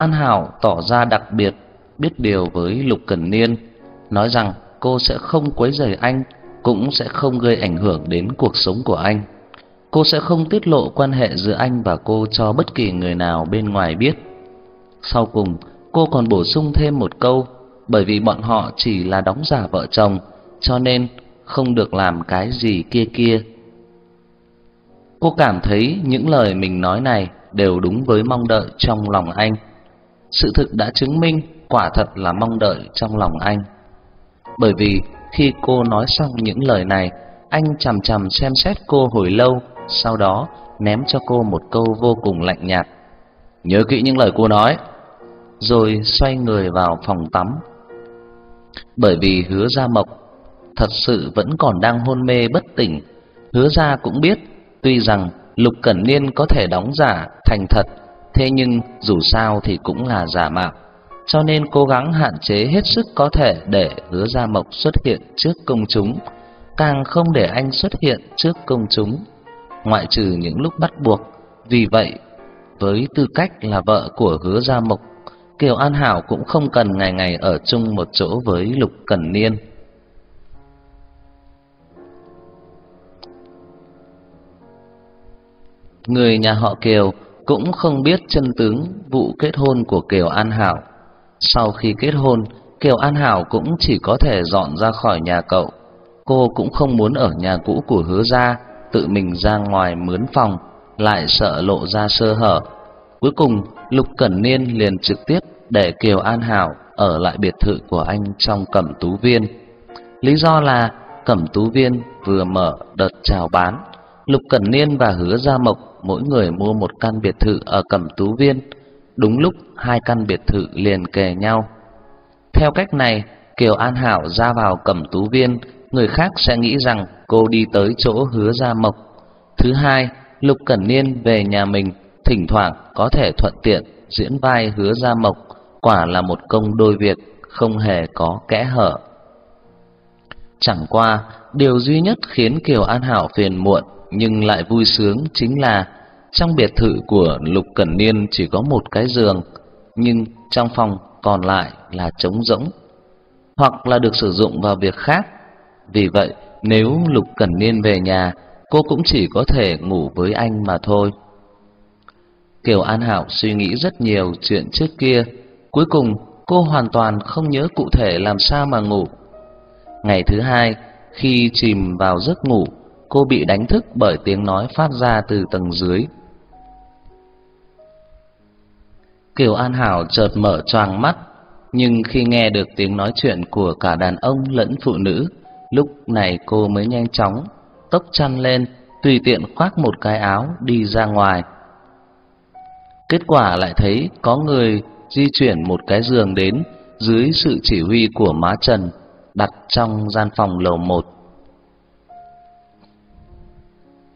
An Hảo tỏ ra đặc biệt biết điều với Lục Cẩn Niên, nói rằng cô sẽ không quấy rầy anh, cũng sẽ không gây ảnh hưởng đến cuộc sống của anh. Cô sẽ không tiết lộ quan hệ giữa anh và cô cho bất kỳ người nào bên ngoài biết. Sau cùng, cô còn bổ sung thêm một câu, bởi vì bọn họ chỉ là đóng giả vợ chồng, cho nên không được làm cái gì kia kia. Cô cảm thấy những lời mình nói này đều đúng với mong đợi trong lòng anh. Sự thực đã chứng minh quả thật là mong đợi trong lòng anh. Bởi vì khi cô nói xong những lời này, anh chằm chằm xem xét cô hồi lâu, sau đó ném cho cô một câu vô cùng lạnh nhạt. Nhớ kỹ những lời cô nói. Rồi xoay người vào phòng tắm. Bởi vì Hứa Gia Mộc thật sự vẫn còn đang hôn mê bất tỉnh, Hứa Gia cũng biết, tuy rằng Lục Cẩn Niên có thể đóng giả thành thật, thế nhưng dù sao thì cũng là giả mạo cho nên cố gắng hạn chế hết sức có thể để Hứa Gia Mộc xuất hiện trước công chúng, càng không để anh xuất hiện trước công chúng, ngoại trừ những lúc bắt buộc. Vì vậy, với tư cách là vợ của Hứa Gia Mộc, Kiều An Hảo cũng không cần ngày ngày ở chung một chỗ với Lục Cẩn Niên. Người nhà họ Kiều cũng không biết chân tướng vụ kết hôn của Kiều An Hảo. Sau khi kết hôn, Kiều An Hảo cũng chỉ có thể dọn ra khỏi nhà cậu. Cô cũng không muốn ở nhà cũ của Hứa gia, tự mình ra ngoài mướn phòng, lại sợ lộ ra sơ hở. Cuối cùng, Lục Cẩn Niên liền trực tiếp để Kiều An Hảo ở lại biệt thự của anh trong Cẩm Tú Viên. Lý do là Cẩm Tú Viên vừa mở đợt chào bán, Lục Cẩn Niên và Hứa Gia Mộc mỗi người mua một căn biệt thự ở Cẩm Tú Viên Đúng lúc hai căn biệt thự liền kề nhau. Theo cách này, Kiều An Hảo ra vào Cẩm Tú Viên, người khác sẽ nghĩ rằng cô đi tới chỗ Hứa Gia Mộc. Thứ hai, Lục Cẩn Niên về nhà mình, thỉnh thoảng có thể thuận tiện diễn vai Hứa Gia Mộc, quả là một công đôi việc không hề có kẽ hở. Chẳng qua, điều duy nhất khiến Kiều An Hảo phiền muộn nhưng lại vui sướng chính là trong biệt thự của Lục Cẩn Niên chỉ có một cái giường, nhưng trong phòng còn lại là trống rỗng, hoặc là được sử dụng vào việc khác. Vì vậy, nếu Lục Cẩn Niên về nhà, cô cũng chỉ có thể ngủ với anh mà thôi. Kiều An Hảo suy nghĩ rất nhiều chuyện trước kia, cuối cùng cô hoàn toàn không nhớ cụ thể làm sao mà ngủ. Ngày thứ hai, khi chìm vào giấc ngủ, cô bị đánh thức bởi tiếng nói phát ra từ tầng dưới. Kiều An Hảo chợt mở choàng mắt, nhưng khi nghe được tiếng nói chuyện của cả đàn ông lẫn phụ nữ, lúc này cô mới nhanh chóng tốc chăn lên, tùy tiện khoác một cái áo đi ra ngoài. Kết quả lại thấy có người di chuyển một cái giường đến dưới sự chỉ huy của má Trần, đặt trong gian phòng lầu một.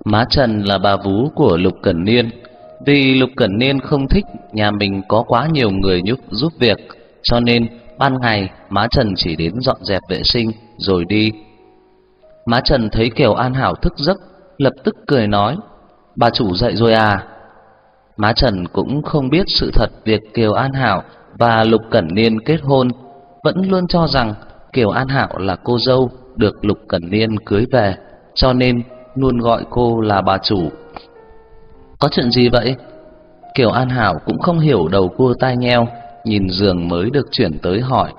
Má Trần là bà vú của Lục Cẩn Niên, vì Lục Cẩn Niên không thích nhà mình có quá nhiều người giúp giúp việc, cho nên ban ngày má Trần chỉ đến dọn dẹp vệ sinh rồi đi. Má Trần thấy Kiều An Hảo thức giấc, lập tức cười nói: "Bà chủ dậy rồi à?" Má Trần cũng không biết sự thật việc Kiều An Hảo và Lục Cẩn Niên kết hôn, vẫn luôn cho rằng Kiều An Hảo là cô dâu được Lục Cẩn Niên cưới về, cho nên luôn gọi cô là bà chủ. Có chuyện gì vậy? Kiều An Hảo cũng không hiểu đầu cua tai nheo, nhìn giường mới được chuyển tới hỏi.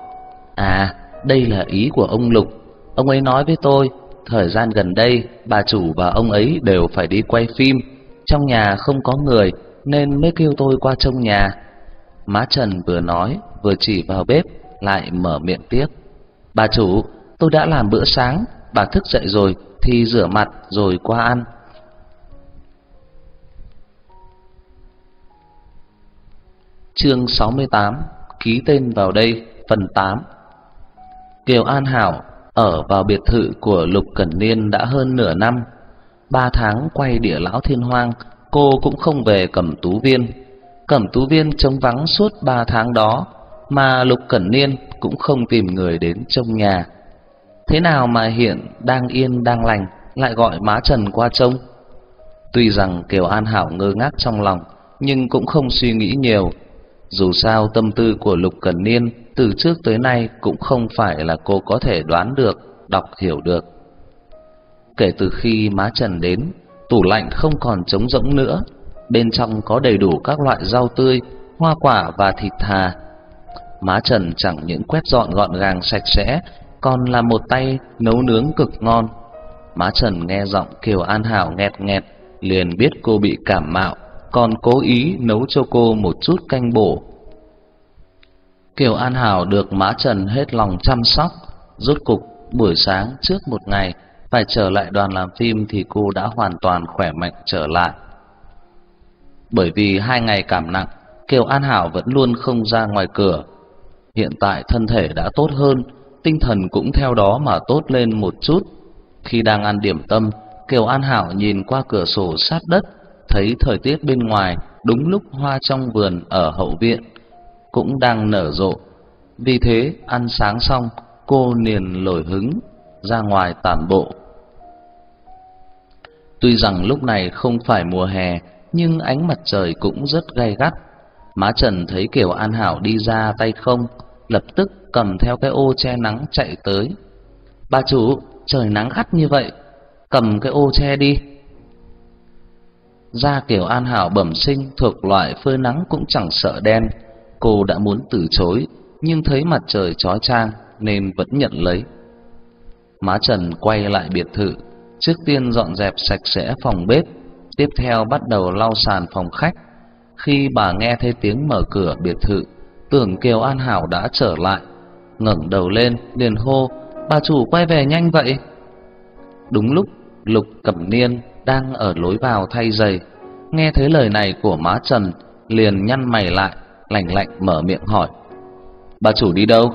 À, đây là ý của ông Lục. Ông ấy nói với tôi, thời gian gần đây bà chủ và ông ấy đều phải đi quay phim, trong nhà không có người nên mới kêu tôi qua trông nhà. Má Trần vừa nói, vừa chỉ vào bếp, lại mở miệng tiếp. Bà chủ, tôi đã làm bữa sáng, bà thức dậy rồi thì rửa mặt rồi qua ăn. Chương 68 Ký tên vào đây, Phần 8 Kiều An Hảo ở vào biệt thự của Lục Cẩn Niên đã hơn nửa năm. Ba tháng quay địa lão thiên hoang, Cô cũng không về Cẩm Tú Viên. Cẩm Tú Viên trống vắng suốt ba tháng đó, Mà Lục Cẩn Niên cũng không tìm người đến trông nhà. Thế nào mà hiện đang yên đang lành Lại gọi má Trần qua trông Tuy rằng Kiều An Hảo ngơ ngác trong lòng Nhưng cũng không suy nghĩ nhiều Dù sao tâm tư của Lục Cẩn Niên từ trước tới nay cũng không phải là cô có thể đoán được, đọc hiểu được. Kể từ khi má Trần đến, tủ lạnh không còn trống rỗng nữa, bên trong có đầy đủ các loại rau tươi, hoa quả và thịt thà. Má Trần chẳng những quét dọn gọn gàng sạch sẽ, còn là một tay nấu nướng cực ngon. Má Trần nghe giọng Kiều An Hảo nghẹt nghẹt, liền biết cô bị cảm mạo, còn cố ý nấu cho cô một chút canh bổ. Kiều An Hảo được Má Trần hết lòng chăm sóc, rốt cục buổi sáng trước một ngày phải trở lại đoàn làm phim thì cô đã hoàn toàn khỏe mạnh trở lại. Bởi vì hai ngày cảm nặng, Kiều An Hảo vẫn luôn không ra ngoài cửa. Hiện tại thân thể đã tốt hơn, tinh thần cũng theo đó mà tốt lên một chút. Khi đang ăn điểm tâm, Kiều An Hảo nhìn qua cửa sổ sát đất, thấy thời tiết bên ngoài đúng lúc hoa trong vườn ở hậu viện cũng đang nở rộ. Vì thế, ăn sáng xong, cô liền nổi hứng ra ngoài tản bộ. Tuy rằng lúc này không phải mùa hè, nhưng ánh mặt trời cũng rất gay gắt. Má Trần thấy Kiều An Hảo đi ra tay không, lập tức cầm theo cái ô che nắng chạy tới. "Bà chủ, trời nắng gắt như vậy, cầm cái ô che đi." Da Kiều An Hảo bẩm sinh thuộc loại phơi nắng cũng chẳng sợ đen, cô đã muốn từ chối, nhưng thấy mặt trời chói chang nên vẫn nhận lấy. Má Trần quay lại biệt thự, trước tiên dọn dẹp sạch sẽ phòng bếp, tiếp theo bắt đầu lau sàn phòng khách. Khi bà nghe thấy tiếng mở cửa biệt thự, tưởng Kiều An Hảo đã trở lại, ngẩng đầu lên liền hô: "Bà chủ quay về nhanh vậy." Đúng lúc Lục Cẩm Niên đang ở lối vào thay giày, nghe thấy lời này của má Trần, liền nhăn mày lại, lạnh lạnh mở miệng hỏi: "Bà chủ đi đâu?"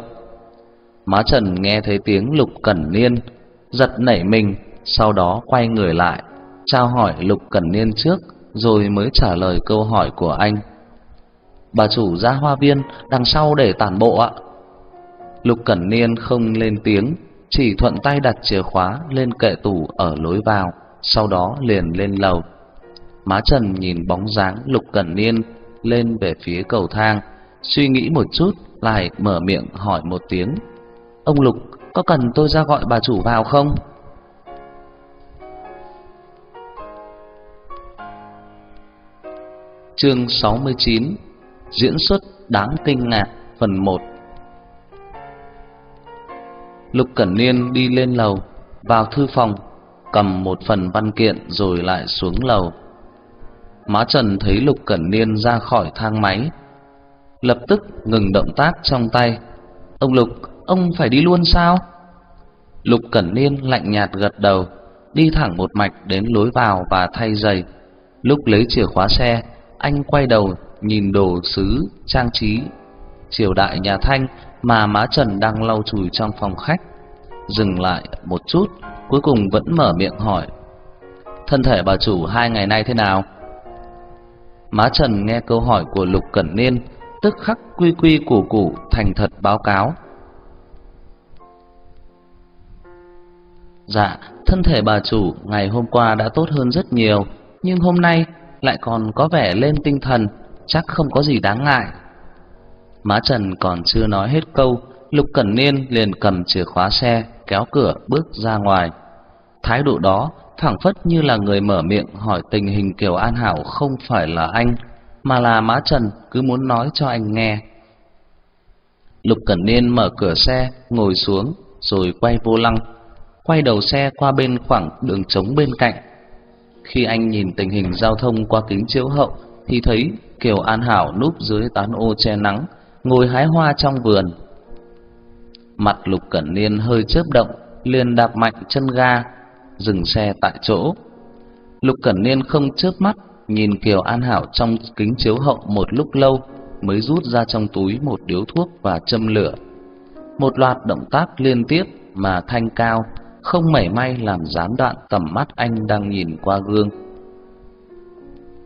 Má Trần nghe thấy tiếng Lục Cẩn Niên, giật nảy mình, sau đó quay người lại, trao hỏi Lục Cẩn Niên trước, rồi mới trả lời câu hỏi của anh. Bà chủ ra hoa viên đằng sau để tản bộ ạ. Lục Cẩn Niên không lên tiếng, chỉ thuận tay đặt chìa khóa lên kệ tủ ở lối vào, sau đó liền lên lầu. Má Trần nhìn bóng dáng Lục Cẩn Niên lên về phía cầu thang, suy nghĩ một chút lại mở miệng hỏi một tiếng. Ông Lục, có cần tôi ra gọi bà chủ vào không? Chương 69 Diễn xuất đáng kinh ngạc phần 1 Lục Cẩn Niên đi lên lầu, vào thư phòng, cầm một phần văn kiện rồi lại xuống lầu. Má Trần thấy Lục Cẩn Niên ra khỏi thang máy, lập tức ngừng động tác trong tay. Ông Lục, ông phải đi luôn sao? Lục Cẩn Niên lạnh nhạt gật đầu, đi thẳng một mạch đến lối vào và thay giày. Lúc lấy chìa khóa xe, anh quay đầu nhìn đồ sứ trang trí triều đại nhà Thanh mà má Trần đang lau chùi trong phòng khách, dừng lại một chút, cuối cùng vẫn mở miệng hỏi: "Thân thể bà chủ hai ngày nay thế nào?" Má Trần nghe câu hỏi của Lục Cẩn Niên, tức khắc quy quy củ củ thành thật báo cáo. Dạ, thân thể bà chủ ngày hôm qua đã tốt hơn rất nhiều, nhưng hôm nay lại còn có vẻ lên tinh thần, chắc không có gì đáng ngại. Má Trần còn chưa nói hết câu, Lục Cẩn Niên liền cầm chìa khóa xe, kéo cửa bước ra ngoài. Thái độ đó phảng phất như là người mở miệng hỏi tình hình Kiều An Hảo không phải là anh, mà là má Trần cứ muốn nói cho anh nghe. Lục Cẩn Niên mở cửa xe, ngồi xuống, rồi quay vô lăng, quay đầu xe qua bên khoảng đường trống bên cạnh. Khi anh nhìn tình hình giao thông qua kính chiếu hậu, thì thấy Kiều An Hảo núp dưới tán ô che nắng, ngồi hái hoa trong vườn. Mặt Lục Cẩn Niên hơi chớp động, liền đạp mạnh chân ga, dừng xe tại chỗ. Lục Cẩn Niên không chớp mắt, nhìn Kiều An Hảo trong kính chiếu hậu một lúc lâu, mới rút ra trong túi một điếu thuốc và châm lửa. Một loạt động tác liên tiếp mà thanh cao, không mảy may làm gián đoạn tầm mắt anh đang nhìn qua gương.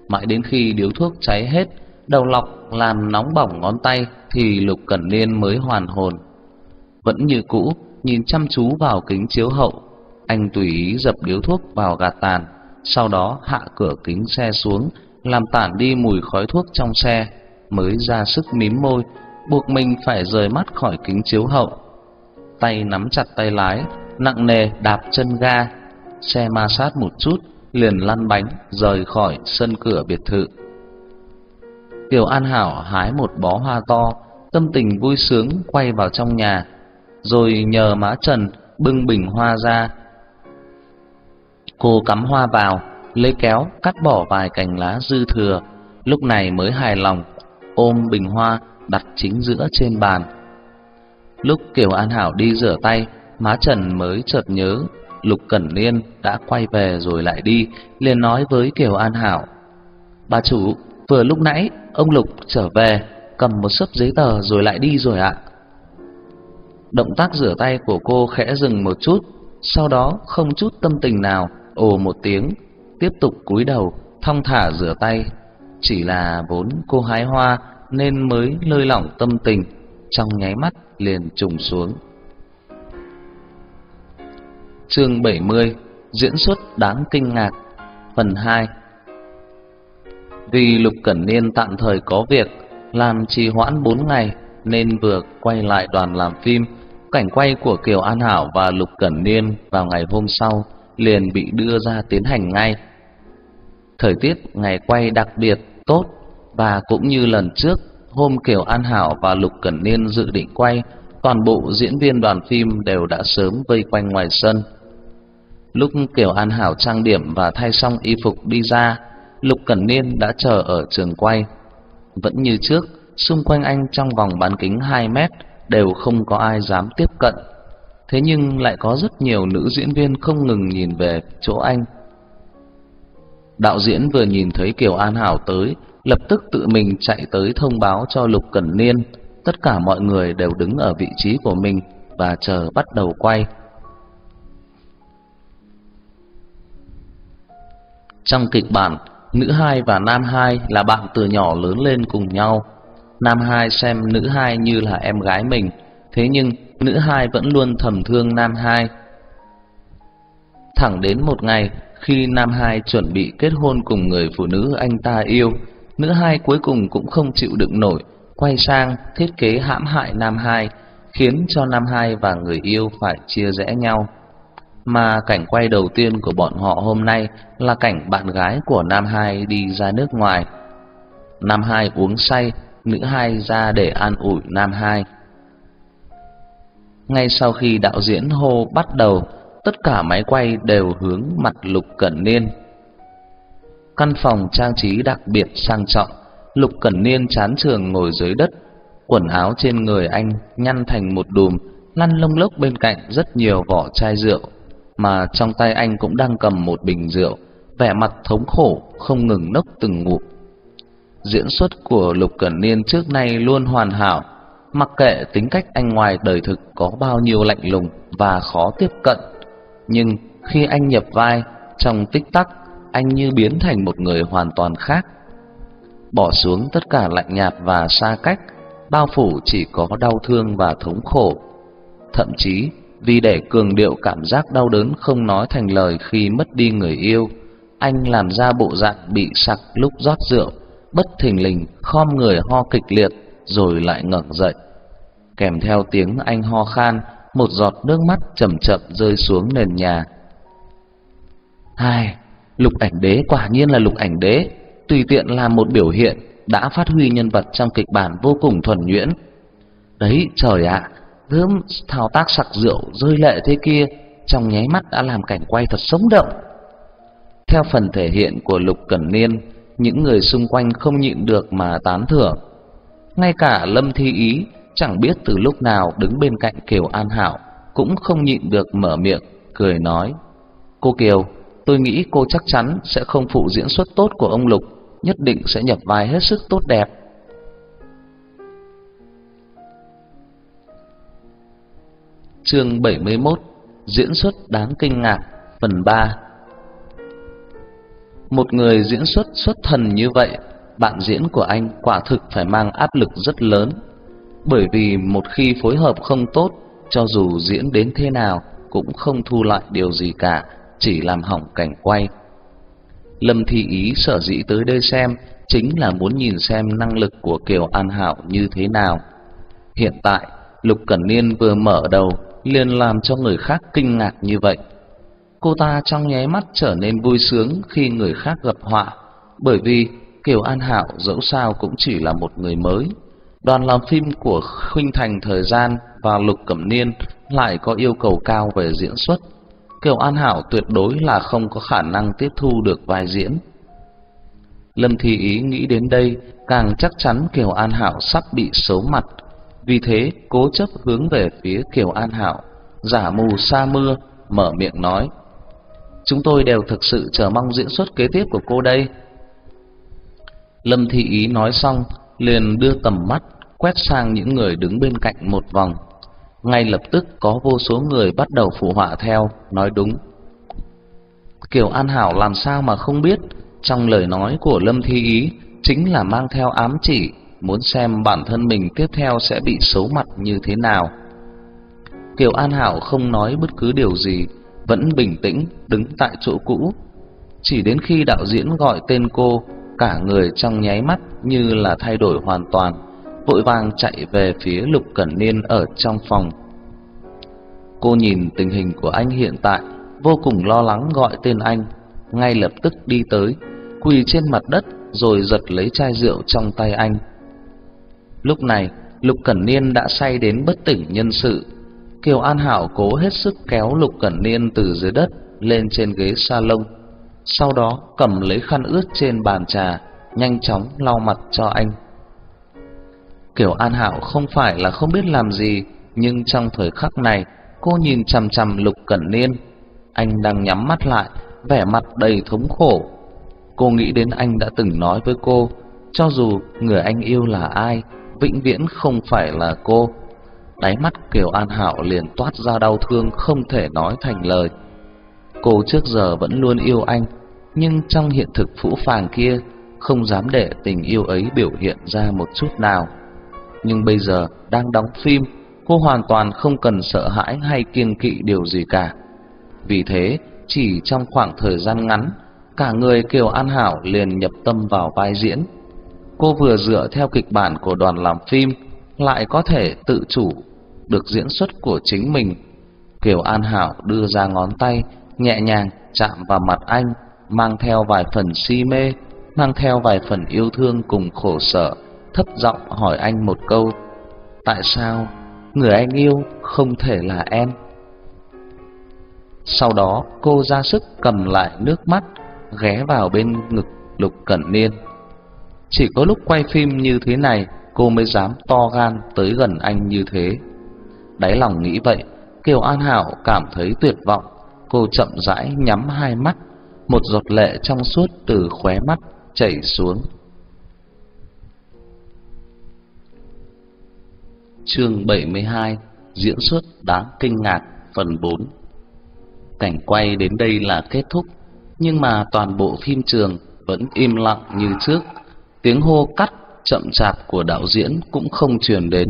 Mãi đến khi điếu thuốc cháy hết, đầu lọc làm nóng bỏng ngón tay thì Lục Cẩn Niên mới hoàn hồn. Vẫn như cũ, nhìn chăm chú vào kính chiếu hậu, anh tùy ý dập điếu thuốc vào gạt tàn, sau đó hạ cửa kính xe xuống, làm tản đi mùi khói thuốc trong xe, mới ra sức mím môi, buộc mình phải rời mắt khỏi kính chiếu hậu. Tay nắm chặt tay lái, nặng nề đạp chân ga, xe ma sát một chút liền lăn bánh rời khỏi sân cửa biệt thự. Kiều An Hảo hái một bó hoa to, tâm tình vui sướng quay vào trong nhà, rồi nhờ má Trần bưng bình hoa ra. Cô cắm hoa vào, lấy kéo cắt bỏ vài cành lá dư thừa, lúc này mới hài lòng, ôm bình hoa đặt chính giữa trên bàn. Lúc Kiều An Hảo đi rửa tay, má Trần mới chợt nhớ Lục Cẩn Niên đã quay về rồi lại đi, liền nói với Kiều An Hảo: "Bà chủ, vừa lúc nãy ông Lục trở về, cầm một sấp giấy tờ rồi lại đi rồi ạ." Động tác rửa tay của cô khẽ dừng một chút, sau đó không chút tâm tình nào, ồ một tiếng, tiếp tục cúi đầu thong thả rửa tay. Chỉ là vốn cô hái hoa nên mới lơi lỏng tâm tình, trong nháy mắt liền trùng xuống. Chương 70: Diễn xuất đáng kinh ngạc. Phần 2. Vì Lục Cẩn Niên tạm thời có việc làm trì hoãn 4 ngày nên vừa quay lại đoàn làm phim, cảnh quay của Kiều An Hảo và Lục Cẩn Niên vào ngày hôm sau liền bị đưa ra tiến hành ngay. Thời tiết ngày quay đặc biệt tốt và cũng như lần trước, hôm Kiều An Hảo và Lục Cẩn Niên dự định quay, toàn bộ diễn viên đoàn phim đều đã sớm vây quanh ngoài sân. Lúc Kiều An Hảo trang điểm và thay xong y phục đi ra, Lục Cẩn Niên đã chờ ở trường quay. Vẫn như trước, xung quanh anh trong vòng bán kính 2 mét đều không có ai dám tiếp cận. Thế nhưng lại có rất nhiều nữ diễn viên không ngừng nhìn về chỗ anh. Đạo diễn vừa nhìn thấy Kiều An Hảo tới, lập tức tự mình chạy tới thông báo cho Lục Cẩn Niên. Tất cả mọi người đều đứng ở vị trí của mình và chờ bắt đầu quay. Trong kịch bản, nữ hai và nam hai là bạn từ nhỏ lớn lên cùng nhau. Nam hai xem nữ hai như là em gái mình, thế nhưng nữ hai vẫn luôn thầm thương nam hai. Thẳng đến một ngày, khi nam hai chuẩn bị kết hôn cùng người phụ nữ anh ta yêu, nữ hai cuối cùng cũng không chịu đựng nổi, quay sang thiết kế hãm hại nam hai, khiến cho nam hai và người yêu phải chia rẽ nhau mà cảnh quay đầu tiên của bọn họ hôm nay là cảnh bạn gái của nam hai đi ra nước ngoài. Nam hai uống say, nữ hai ra để an ủi nam hai. Ngay sau khi đạo diễn hô bắt đầu, tất cả máy quay đều hướng mặt Lục Cẩn Niên. Căn phòng trang trí đặc biệt sang trọng, Lục Cẩn Niên chán trường ngồi dưới đất, quần áo trên người anh nhăn thành một đùm, lăn lông lốc bên cạnh rất nhiều vỏ chai rượu mà trong tay anh cũng đang cầm một bình rượu, vẻ mặt thống khổ không ngừng nốc từng ngụm. Diễn xuất của Lục Cẩn Niên trước nay luôn hoàn hảo, mặc kệ tính cách anh ngoài đời thực có bao nhiêu lạnh lùng và khó tiếp cận, nhưng khi anh nhập vai, trong tích tắc anh như biến thành một người hoàn toàn khác. Bỏ xuống tất cả lạnh nhạt và xa cách, bao phủ chỉ có đau thương và thống khổ. Thậm chí vì để cường điệu cảm giác đau đớn không nói thành lời khi mất đi người yêu, anh làm ra bộ dạng bị sặc lúc rót rượu, bất thình lình khom người ho kịch liệt rồi lại ngẩng dậy. Kèm theo tiếng anh ho khan, một giọt nước mắt chậm chậm rơi xuống nền nhà. Hai, Lục Ảnh Đế quả nhiên là Lục Ảnh Đế, tùy tiện làm một biểu hiện đã phát huy nhân vật trong kịch bản vô cùng thuần nhuyễn. Đấy, trời ạ, gớm thao tác sặc rượu, rơi lệ thế kia, trong nháy mắt đã làm cảnh quay thật sống động. Theo phần thể hiện của lục cẩn niên, những người xung quanh không nhịn được mà tán thưởng. Ngay cả lâm thi ý, chẳng biết từ lúc nào đứng bên cạnh kiều an hảo, cũng không nhịn được mở miệng, cười nói, cô kiều, tôi nghĩ cô chắc chắn sẽ không phụ diễn xuất tốt của ông lục, nhất định sẽ nhập vai hết sức tốt đẹp. Chương 71 Diễn xuất đáng kinh ngạc Phần 3 Một người diễn xuất xuất thần như vậy Bạn diễn của anh quả thực phải mang áp lực rất lớn. Bởi vì một khi phối hợp không tốt Cho dù diễn đến thế nào Cũng không thu lại điều gì cả Chỉ làm hỏng cảnh quay. Lâm Thị Ý sở dĩ tới đây xem chính là muốn nhìn xem năng lực của Kiều An hảo như thế nào. Hiện tại, Lục Cẩn Niên vừa mở đầu liền làm cho người khác kinh ngạc như vậy. Cô ta trong nháy mắt trở nên vui sướng khi người khác gặp họa, bởi vì Kiều An Hạo dẫu sao cũng chỉ là một người mới. Đoàn làm phim của Khuynh Thành thời gian và Lục Cẩm Niên lại có yêu cầu cao về diễn xuất. Kiều An Hạo tuyệt đối là không có khả năng tiếp thu được vai diễn. Lâm Thị Ý nghĩ đến đây, càng chắc chắn Kiều An Hạo sắp bị xấu mặt, vì thế cố chấp hướng về phía Kiều An Hạo, giả mù sa mưa, mở miệng nói: "Chúng tôi đều thực sự chờ mong diễn xuất kế tiếp của cô đây." Lâm Thị Ý nói xong, liền đưa tầm mắt quét sang những người đứng bên cạnh một vòng. Ngay lập tức có vô số người bắt đầu phụ họa theo, nói đúng. Kiều An Hảo làm sao mà không biết, trong lời nói của Lâm Thi Ý chính là mang theo ám chỉ, muốn xem bản thân mình tiếp theo sẽ bị xấu mặt như thế nào. Kiều An Hảo không nói bất cứ điều gì, vẫn bình tĩnh đứng tại chỗ cũ. Chỉ đến khi đạo diễn gọi tên cô, cả người trong nháy mắt như là thay đổi hoàn toàn, vội vàng chạy về phía Lục Cẩn Niên ở trong phòng. Cô nhìn tình hình của anh hiện tại, vô cùng lo lắng gọi tên anh, ngay lập tức đi tới, quỳ trên mặt đất rồi giật lấy chai rượu trong tay anh. Lúc này, Lục Cẩn Niên đã say đến bất tỉnh nhân sự. Kiều An Hảo cố hết sức kéo Lục Cẩn Niên từ dưới đất lên trên ghế salon sau đó cầm lấy khăn ướt trên bàn trà, nhanh chóng lau mặt cho anh. Kiểu An hảo không phải là không biết làm gì, nhưng trong thời khắc này, cô nhìn chằm chằm Lục Cẩn Niên, anh đang nhắm mắt lại, vẻ mặt đầy thống khổ. Cô nghĩ đến anh đã từng nói với cô, cho dù người anh yêu là ai, vĩnh viễn không phải là cô. Đáy mắt Kiều An Hạo liền toát ra đau thương không thể nói thành lời. Cô trước giờ vẫn luôn yêu anh, nhưng trong hiện thực phũ phàng kia không dám để tình yêu ấy biểu hiện ra một chút nào. Nhưng bây giờ đang đóng phim, cô hoàn toàn không cần sợ hãi hay kiêng kỵ điều gì cả. Vì thế, chỉ trong khoảng thời gian ngắn, cả người Kiều An Hảo liền nhập tâm vào vai diễn. Cô vừa dựa theo kịch bản của đoàn làm phim, lại có thể tự chủ được diễn xuất của chính mình. Kiều An Hảo đưa ra ngón tay nhẹ nhàng chạm vào mặt anh, mang theo vài phần si mê, mang theo vài phần yêu thương cùng khổ sở, thấp giọng hỏi anh một câu: "Tại sao người anh yêu không thể là em?" Sau đó, cô ra sức cầm lại nước mắt, ghé vào bên ngực Lục Cẩn Niên. Chỉ có lúc quay phim như thế này, cô mới dám to gan tới gần anh như thế. Đáy lòng nghĩ vậy, Kiều An Hảo cảm thấy tuyệt vọng, Cô chậm rãi nhắm hai mắt, một giọt lệ trong suốt từ khóe mắt chảy xuống. Chương 72: Diễn xuất đáng kinh ngạc phần 4. Cảnh quay đến đây là kết thúc, nhưng mà toàn bộ phim trường vẫn im lặng như trước, tiếng hô cắt chậm chạp của đạo diễn cũng không truyền đến.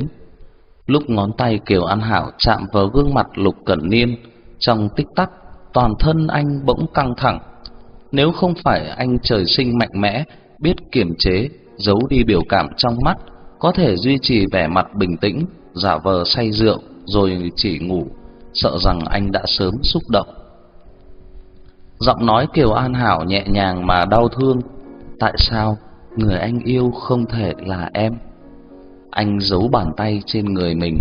Lúc ngón tay Kiều An Hảo chạm vào gương mặt Lục Cẩn Niên, trong tích tắc toàn thân anh bỗng căng thẳng. Nếu không phải anh trời sinh mạnh mẽ, biết kiềm chế, giấu đi biểu cảm trong mắt, có thể duy trì vẻ mặt bình tĩnh, giả vờ say rượu rồi chỉ ngủ, sợ rằng anh đã sớm xúc động. Giọng nói Kiều An Hảo nhẹ nhàng mà đau thương, tại sao người anh yêu không thể là em? Anh giấu bàn tay trên người mình.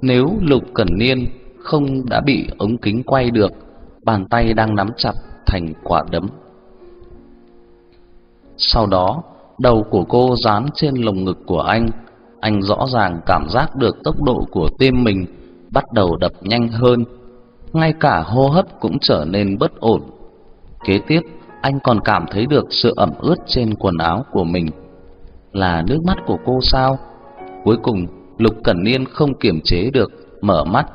Nếu Lục Cẩn Niên không đã bị ống kính quay được, bàn tay đang nắm chặt thành quả đấm. Sau đó, đầu của cô dán trên lồng ngực của anh, anh rõ ràng cảm giác được tốc độ của tim mình bắt đầu đập nhanh hơn, ngay cả hô hấp cũng trở nên bất ổn. Kế tiếp, anh còn cảm thấy được sự ẩm ướt trên quần áo của mình. Là nước mắt của cô sao? Cuối cùng, Lục Cẩn Niên không kiềm chế được, mở mắt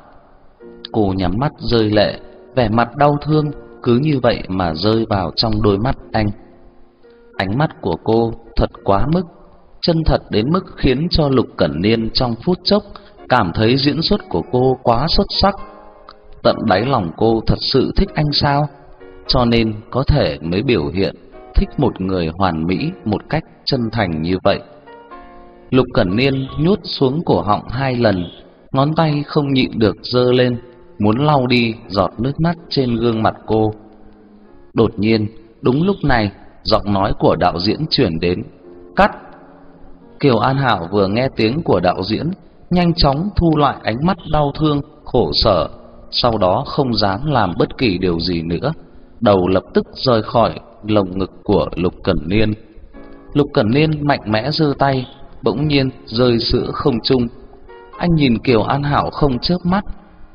Cô nhắm mắt rơi lệ, vẻ mặt đau thương cứ như vậy mà rơi vào trong đôi mắt anh. Ánh mắt của cô thật quá mức, chân thật đến mức khiến cho Lục Cẩn Niên trong phút chốc cảm thấy diễn xuất của cô quá xuất sắc. Tận đáy lòng cô thật sự thích anh sao? Cho nên có thể mới biểu hiện thích một người hoàn mỹ một cách chân thành như vậy. Lục Cẩn Niên nhút xuống cổ họng hai lần, ngón tay không nhịn được giơ lên, muốn lau đi giọt nước mắt trên gương mặt cô. Đột nhiên, đúng lúc này, giọng nói của đạo diễn truyền đến, "Cắt." Kiều An Hảo vừa nghe tiếng của đạo diễn, nhanh chóng thu lại ánh mắt đau thương, khổ sở, sau đó không dám làm bất kỳ điều gì nữa, đầu lập tức rời khỏi lồng ngực của Lục Cẩn Niên. Lục Cẩn Niên mạnh mẽ giơ tay, bỗng nhiên rơi sữa không trung. Anh nhìn Kiều An Hảo không chớp mắt,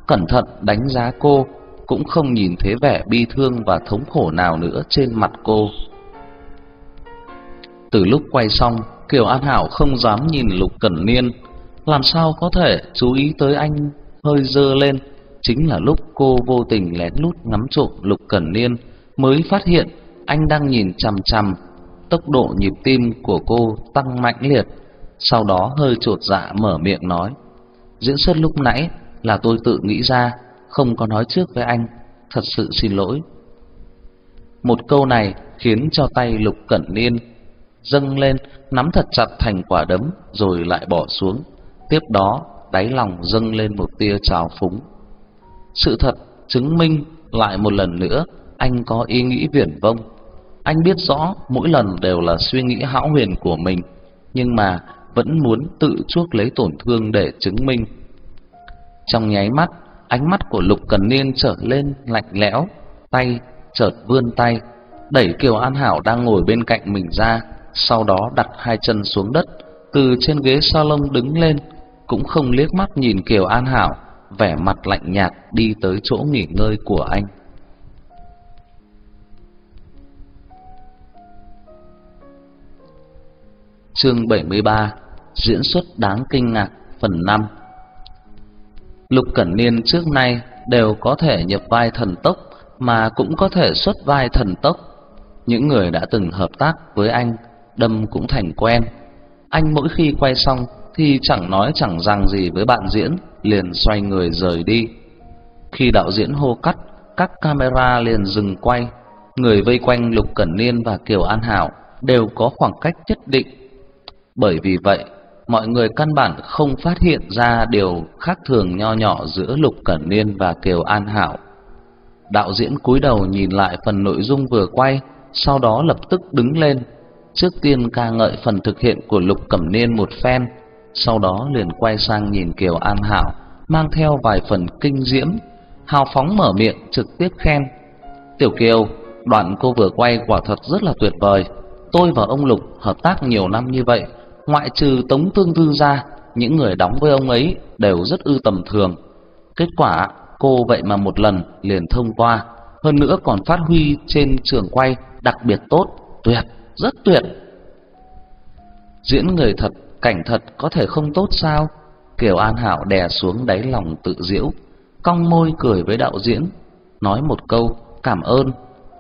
cẩn thận đánh giá cô, cũng không nhìn thấy vẻ bi thương và thống khổ nào nữa trên mặt cô. Từ lúc quay xong, Kiều An Hảo không dám nhìn Lục Cẩn Niên, làm sao có thể chú ý tới anh hơi dơ lên. Chính là lúc cô vô tình lén lút ngắm trộm Lục Cẩn Niên mới phát hiện anh đang nhìn chằm chằm. Tốc độ nhịp tim của cô tăng mạnh liệt, sau đó hơi trột dạ mở miệng nói: "Diễn xuất lúc nãy là tôi tự nghĩ ra, không có nói trước với anh, thật sự xin lỗi." Một câu này khiến cho tay Lục Cẩn Niên dâng lên, nắm thật chặt thành quả đấm rồi lại bỏ xuống. Tiếp đó, đáy lòng dâng lên một tia trào phúng. Sự thật chứng minh lại một lần nữa anh có ý nghĩ viển vông. Anh biết rõ mỗi lần đều là suy nghĩ hão huyền của mình, nhưng mà vẫn muốn tự chuốc lấy tổn thương để chứng minh. Trong nháy mắt, ánh mắt của Lục Cần Niên trở lên lạnh lẽo, tay chợt vươn tay, đẩy Kiều An Hảo đang ngồi bên cạnh mình ra, sau đó đặt hai chân xuống đất, từ trên ghế salon đứng lên, cũng không liếc mắt nhìn Kiều An Hảo, vẻ mặt lạnh nhạt đi tới chỗ nghỉ ngơi của anh. Chương 73: Diễn xuất đáng kinh ngạc, phần 5. Lục Cẩn Niên trước nay đều có thể nhập vai thần tốc mà cũng có thể xuất vai thần tốc. Những người đã từng hợp tác với anh, đâm cũng thành quen. Anh mỗi khi quay xong thì chẳng nói chẳng rằng gì với bạn diễn, liền xoay người rời đi. Khi đạo diễn hô cắt, các camera liền dừng quay. Người vây quanh Lục Cẩn Niên và Kiều An Hảo đều có khoảng cách nhất định. Bởi vì vậy, mọi người căn bản không phát hiện ra điều khác thường nho nhỏ giữa Lục Cẩn Niên và Kiều An Hảo. Đạo diễn cúi đầu nhìn lại phần nội dung vừa quay, sau đó lập tức đứng lên, trước tiên ca ngợi phần thực hiện của Lục Cẩm Niên một phen, sau đó liền quay sang nhìn Kiều An Hảo, mang theo vài phần kinh diễm, hào phóng mở miệng trực tiếp khen. "Tiểu Kiều, đoạn cô vừa quay quả thật rất là tuyệt vời. Tôi và ông Lục hợp tác nhiều năm như vậy, ngoại trừ Tống Tương Tư ra, những người đóng với ông ấy đều rất ư tầm thường. Kết quả cô vậy mà một lần liền thông qua, hơn nữa còn phát huy trên trường quay đặc biệt tốt, tuyệt, rất tuyệt." Diễn người thật cảnh thật có thể không tốt sao? Kiều An Hảo đè xuống đáy lòng tự diễu, cong môi cười với đạo diễn, nói một câu cảm ơn,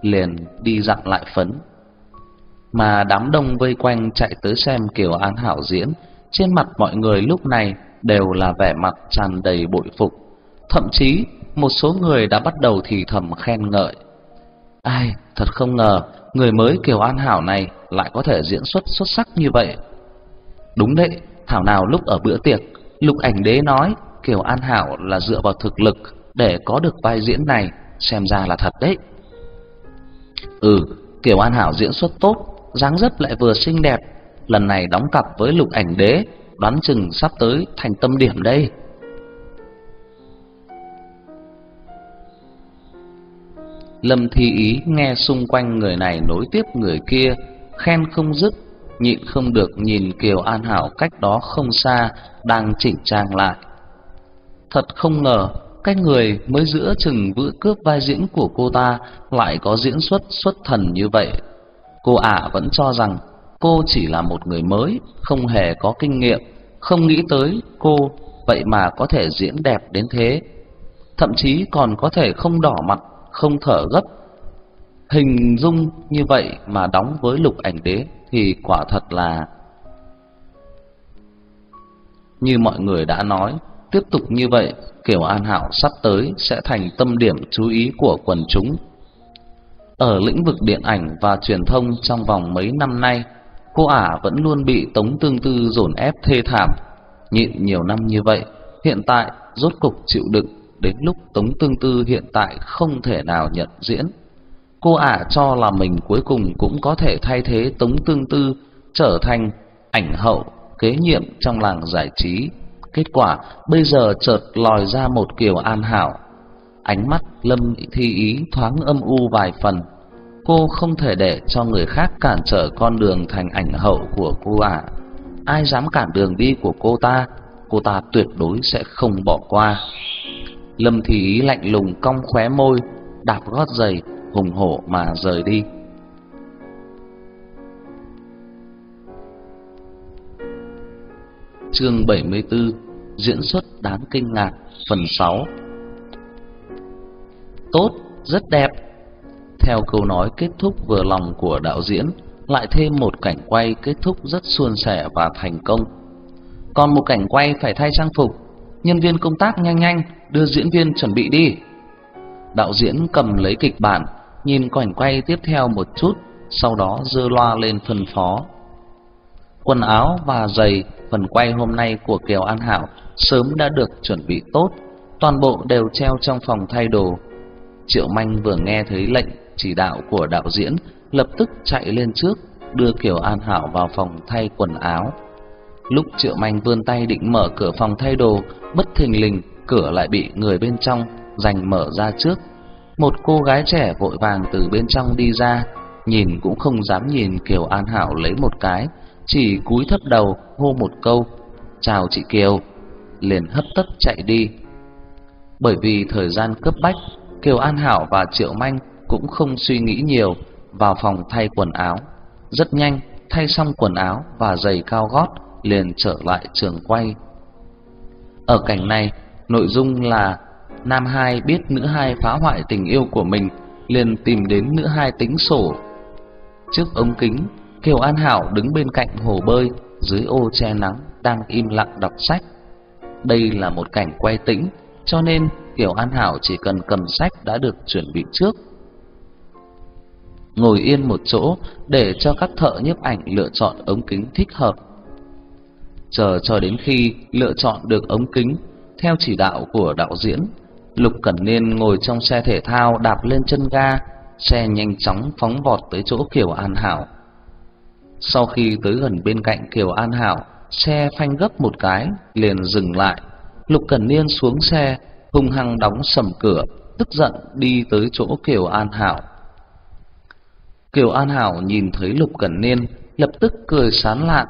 liền đi dặn lại phấn. Mà đám đông vây quanh chạy tới xem Kiều An Hảo diễn, trên mặt mọi người lúc này đều là vẻ mặt tràn đầy bội phục, thậm chí một số người đã bắt đầu thì thầm khen ngợi. Ai, thật không ngờ, người mới Kiều An Hảo này lại có thể diễn xuất xuất sắc như vậy. Đúng đấy, thảo nào lúc ở bữa tiệc, Lục Ảnh Đế nói Kiều An Hảo là dựa vào thực lực để có được vai diễn này, xem ra là thật đấy. Ừ, Kiều An Hảo diễn xuất tốt, dáng dấp lại vừa xinh đẹp, lần này đóng cặp với Lục Ảnh Đế, đoán chừng sắp tới thành tâm điểm đây. Lâm Thi Ý nghe xung quanh người này nối tiếp người kia, khen không dứt, nhịn không được nhìn Kiều An Hảo cách đó không xa đang chỉnh trang lại. Thật không ngờ, cái người mới giữa chừng vữa cướp vai diễn của cô ta lại có diễn xuất xuất thần như vậy. Cô ả vẫn cho rằng cô chỉ là một người mới, không hề có kinh nghiệm, không nghĩ tới cô vậy mà có thể diễn đẹp đến thế. Thậm chí còn có thể không đỏ mặt, không thở gấp. Hình dung như vậy mà đóng với lục ảnh đế thì quả thật là như mọi người đã nói, tiếp tục như vậy, Kiều An Hảo sắp tới sẽ thành tâm điểm chú ý của quần chúng. Ở lĩnh vực điện ảnh và truyền thông trong vòng mấy năm nay, cô ả vẫn luôn bị Tống Tương Tư dồn ép thê thảm. Nhịn nhiều năm như vậy, hiện tại rốt cục chịu đựng đến lúc Tống Tương Tư hiện tại không thể nào nhận diễn. Cô ả cho là mình cuối cùng cũng có thể thay thế Tống Tương Tư trở thành ảnh hậu kế nhiệm trong làng giải trí. Kết quả bây giờ chợt lòi ra một kiểu an hảo. Ánh mắt Lâm Thi Ý thoáng âm u vài phần. Cô không thể để cho người khác cản trở con đường thành ảnh hậu của cô ả. Ai dám cản đường đi của cô ta, cô ta tuyệt đối sẽ không bỏ qua. Lâm Thi Ý lạnh lùng cong khóe môi, đạp gót giày hùng hổ mà rời đi. Chương 74: Diễn xuất đáng kinh ngạc, phần 6. Tốt, rất đẹp. Theo câu nói kết thúc vừa lòng của đạo diễn, lại thêm một cảnh quay kết thúc rất suôn sẻ và thành công. Còn một cảnh quay phải thay trang phục, nhân viên công tác nhanh nhanh đưa diễn viên chuẩn bị đi. Đạo diễn cầm lấy kịch bản, nhìn cảnh quay tiếp theo một chút, sau đó dơ loa lên phân phó. Quần áo và giày phần quay hôm nay của Kiều An Hảo sớm đã được chuẩn bị tốt, toàn bộ đều treo trong phòng thay đồ. Triệu Manh vừa nghe thấy lệnh chỉ đạo của đạo diễn, lập tức chạy lên trước, đưa Kiều An Hảo vào phòng thay quần áo. Lúc Triệu Manh vươn tay định mở cửa phòng thay đồ, bất thình lình cửa lại bị người bên trong giành mở ra trước. Một cô gái trẻ vội vàng từ bên trong đi ra, nhìn cũng không dám nhìn Kiều An Hảo lấy một cái, chỉ cúi thấp đầu hô một câu chào chị Kiều. Liền hấp tấp chạy đi. Bởi vì thời gian cấp bách Kiều An Hảo và Triệu Manh cũng không suy nghĩ nhiều vào phòng thay quần áo. Rất nhanh thay xong quần áo và giày cao gót liền trở lại trường quay. Ở cảnh này nội dung là nam hai biết nữ hai phá hoại tình yêu của mình liền tìm đến nữ hai tính sổ trước ống kính Kiều An Hảo đứng bên cạnh hồ bơi dưới ô che nắng đang im lặng đọc sách. Đây là một cảnh quay tĩnh, cho nên Kiều An Hảo chỉ cần cầm sách đã được chuẩn bị trước. Ngồi yên một chỗ để cho các thợ nhiếp ảnh lựa chọn ống kính thích hợp. Chờ cho đến khi lựa chọn được ống kính theo chỉ đạo của đạo diễn, Lục Cẩn Niên ngồi trong xe thể thao đạp lên chân ga, xe nhanh chóng phóng vọt tới chỗ Kiều An Hảo. Sau khi tới gần bên cạnh Kiều An Hảo, xe phanh gấp một cái, liền dừng lại. Lục Cẩn Niên xuống xe, hung hăng đóng sầm cửa, tức giận đi tới chỗ Kiều An Hảo. Kiều An Hảo nhìn thấy Lục Cẩn Niên, lập tức cười sán lạn,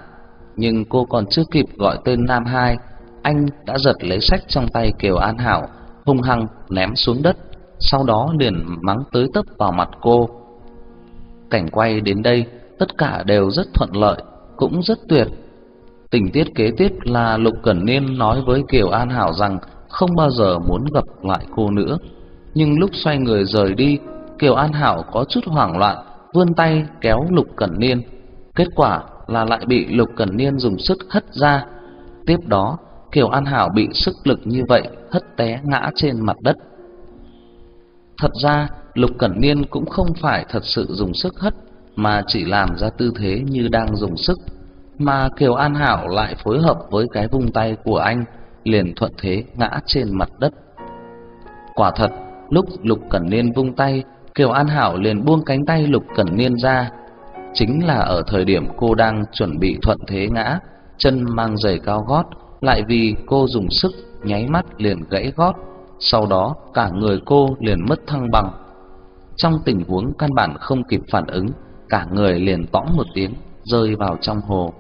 nhưng cô còn chưa kịp gọi tên Nam Hai, anh đã giật lấy sách trong tay Kiều An Hảo, hung hăng ném xuống đất, sau đó liền mắng tới tấp vào mặt cô. Cảnh quay đến đây tất cả đều rất thuận lợi, cũng rất tuyệt. Tình tiết kế tiếp là Lục Cẩn Niên nói với Kiều An Hảo rằng không bao giờ muốn gặp lại cô nữa. Nhưng lúc xoay người rời đi, Kiều An Hảo có chút hoảng loạn, vươn tay kéo Lục Cẩn Niên. Kết quả là lại bị Lục Cẩn Niên dùng sức hất ra. Tiếp đó, Kiều An Hảo bị sức lực như vậy hất té ngã trên mặt đất. Thật ra, Lục Cẩn Niên cũng không phải thật sự dùng sức hất mà chỉ làm ra tư thế như đang dùng sức, mà Kiều An Hảo lại phối hợp với cái vung tay của anh, liền thuận thế ngã trên mặt đất. Quả thật, lúc Lục Cẩn Niên vung tay, Kiều An Hảo liền buông cánh tay Lục Cẩn Niên ra. Chính là ở thời điểm cô đang chuẩn bị thuận thế ngã, chân mang giày cao gót, lại vì cô dùng sức nháy mắt liền gãy gót, sau đó cả người cô liền mất thăng bằng. Trong tình huống căn bản không kịp phản ứng, cả người liền tõng một tiếng rơi vào trong hồ.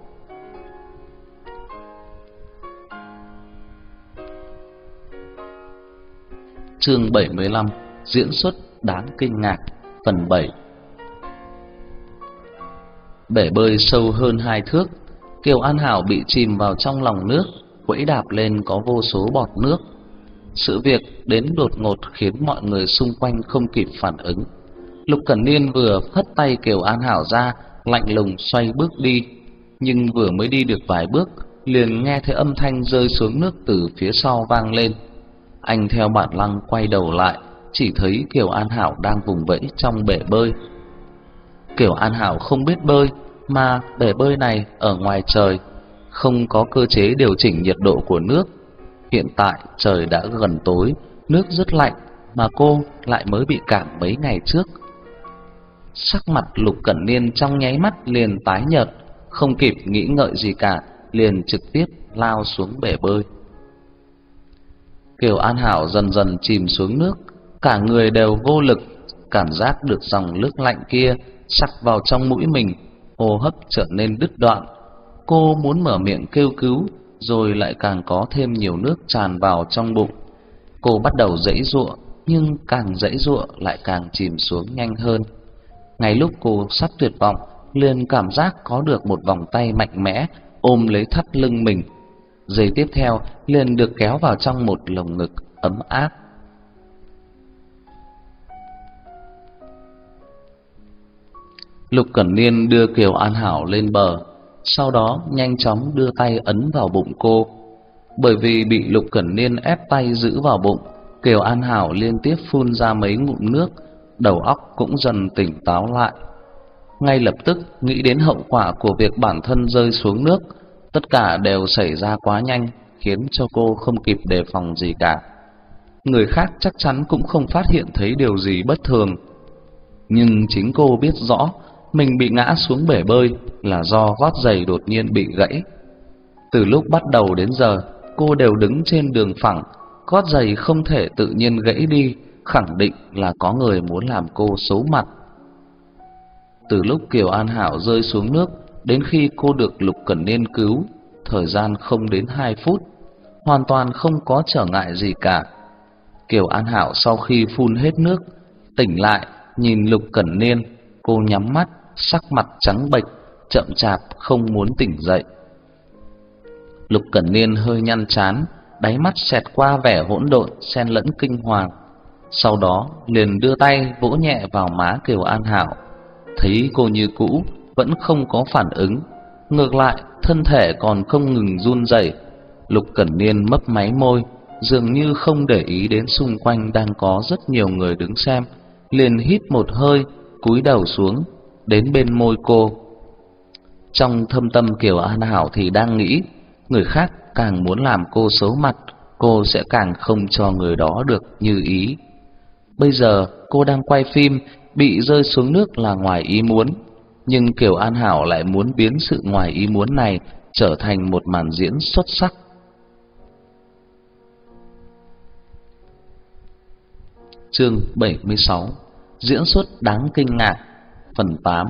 Chương 75: Diễn xuất đáng kinh ngạc, phần 7. Bể bơi sâu hơn hai thước, Kiều An Hảo bị chìm vào trong lòng nước, quẫy đạp lên có vô số bọt nước. Sự việc đến đột ngột khiến mọi người xung quanh không kịp phản ứng. Lục Cẩn Niên vừa phất tay Kiều An Hảo ra, lạnh lùng xoay bước đi, nhưng vừa mới đi được vài bước, liền nghe thấy âm thanh rơi xuống nước từ phía sau vang lên. Anh theo bản lăng quay đầu lại, chỉ thấy Kiều An Hảo đang vùng vẫy trong bể bơi. Kiều An Hảo không biết bơi, mà bể bơi này ở ngoài trời, không có cơ chế điều chỉnh nhiệt độ của nước. Hiện tại trời đã gần tối, nước rất lạnh mà cô lại mới bị cảm mấy ngày trước. Sắc mặt Lục Cẩn Niên trong nháy mắt liền tái nhợt, không kịp nghĩ ngợi gì cả, liền trực tiếp lao xuống bể bơi. Kiều An Hảo dần dần chìm xuống nước, cả người đều vô lực, cảm giác được dòng nước lạnh kia sặc vào trong mũi mình, hô hấp trở nên đứt đoạn. Cô muốn mở miệng kêu cứu, rồi lại càng có thêm nhiều nước tràn vào trong bụng. Cô bắt đầu dãy giụa, nhưng càng dãy giụa lại càng chìm xuống nhanh hơn. Ngay lúc cô sắp tuyệt vọng, liền cảm giác có được một vòng tay mạnh mẽ ôm lấy thắt lưng mình. Giây tiếp theo, liền được kéo vào trong một lồng ngực ấm áp. Lục Cẩn Niên đưa Kiều An Hảo lên bờ, sau đó nhanh chóng đưa tay ấn vào bụng cô. Bởi vì bị Lục Cẩn Niên ép tay giữ vào bụng, Kiều An Hảo liên tiếp phun ra mấy ngụm nước, đầu óc cũng dần tỉnh táo lại. Ngay lập tức nghĩ đến hậu quả của việc bản thân rơi xuống nước, tất cả đều xảy ra quá nhanh, khiến cho cô không kịp đề phòng gì cả. Người khác chắc chắn cũng không phát hiện thấy điều gì bất thường, nhưng chính cô biết rõ mình bị ngã xuống bể bơi là do gót giày đột nhiên bị gãy. Từ lúc bắt đầu đến giờ, cô đều đứng trên đường phẳng, gót giày không thể tự nhiên gãy đi, khẳng định là có người muốn làm cô xấu mặt. Từ lúc Kiều An Hảo rơi xuống nước đến khi cô được Lục Cẩn Niên cứu, thời gian không đến 2 phút, hoàn toàn không có trở ngại gì cả. Kiều An Hảo sau khi phun hết nước, tỉnh lại, nhìn Lục Cẩn Niên, cô nhắm mắt, sắc mặt trắng bệch, chậm chạp không muốn tỉnh dậy. Lục Cẩn Niên hơi nhăn chán, đáy mắt xẹt qua vẻ hỗn độn xen lẫn kinh hoàng. Sau đó liền đưa tay vỗ nhẹ vào má Kiều An Hảo, thấy cô như cũ vẫn không có phản ứng, ngược lại thân thể còn không ngừng run rẩy. Lục Cẩn Niên mấp máy môi, dường như không để ý đến xung quanh đang có rất nhiều người đứng xem, liền hít một hơi, cúi đầu xuống, đến bên môi cô. Trong thâm tâm Kiều An Hảo thì đang nghĩ, người khác càng muốn làm cô xấu mặt, cô sẽ càng không cho người đó được như ý. Bây giờ cô đang quay phim, bị rơi xuống nước là ngoài ý muốn, nhưng Kiều An Hảo lại muốn biến sự ngoài ý muốn này trở thành một màn diễn xuất sắc. Chương 76: Diễn xuất đáng kinh ngạc Phần 8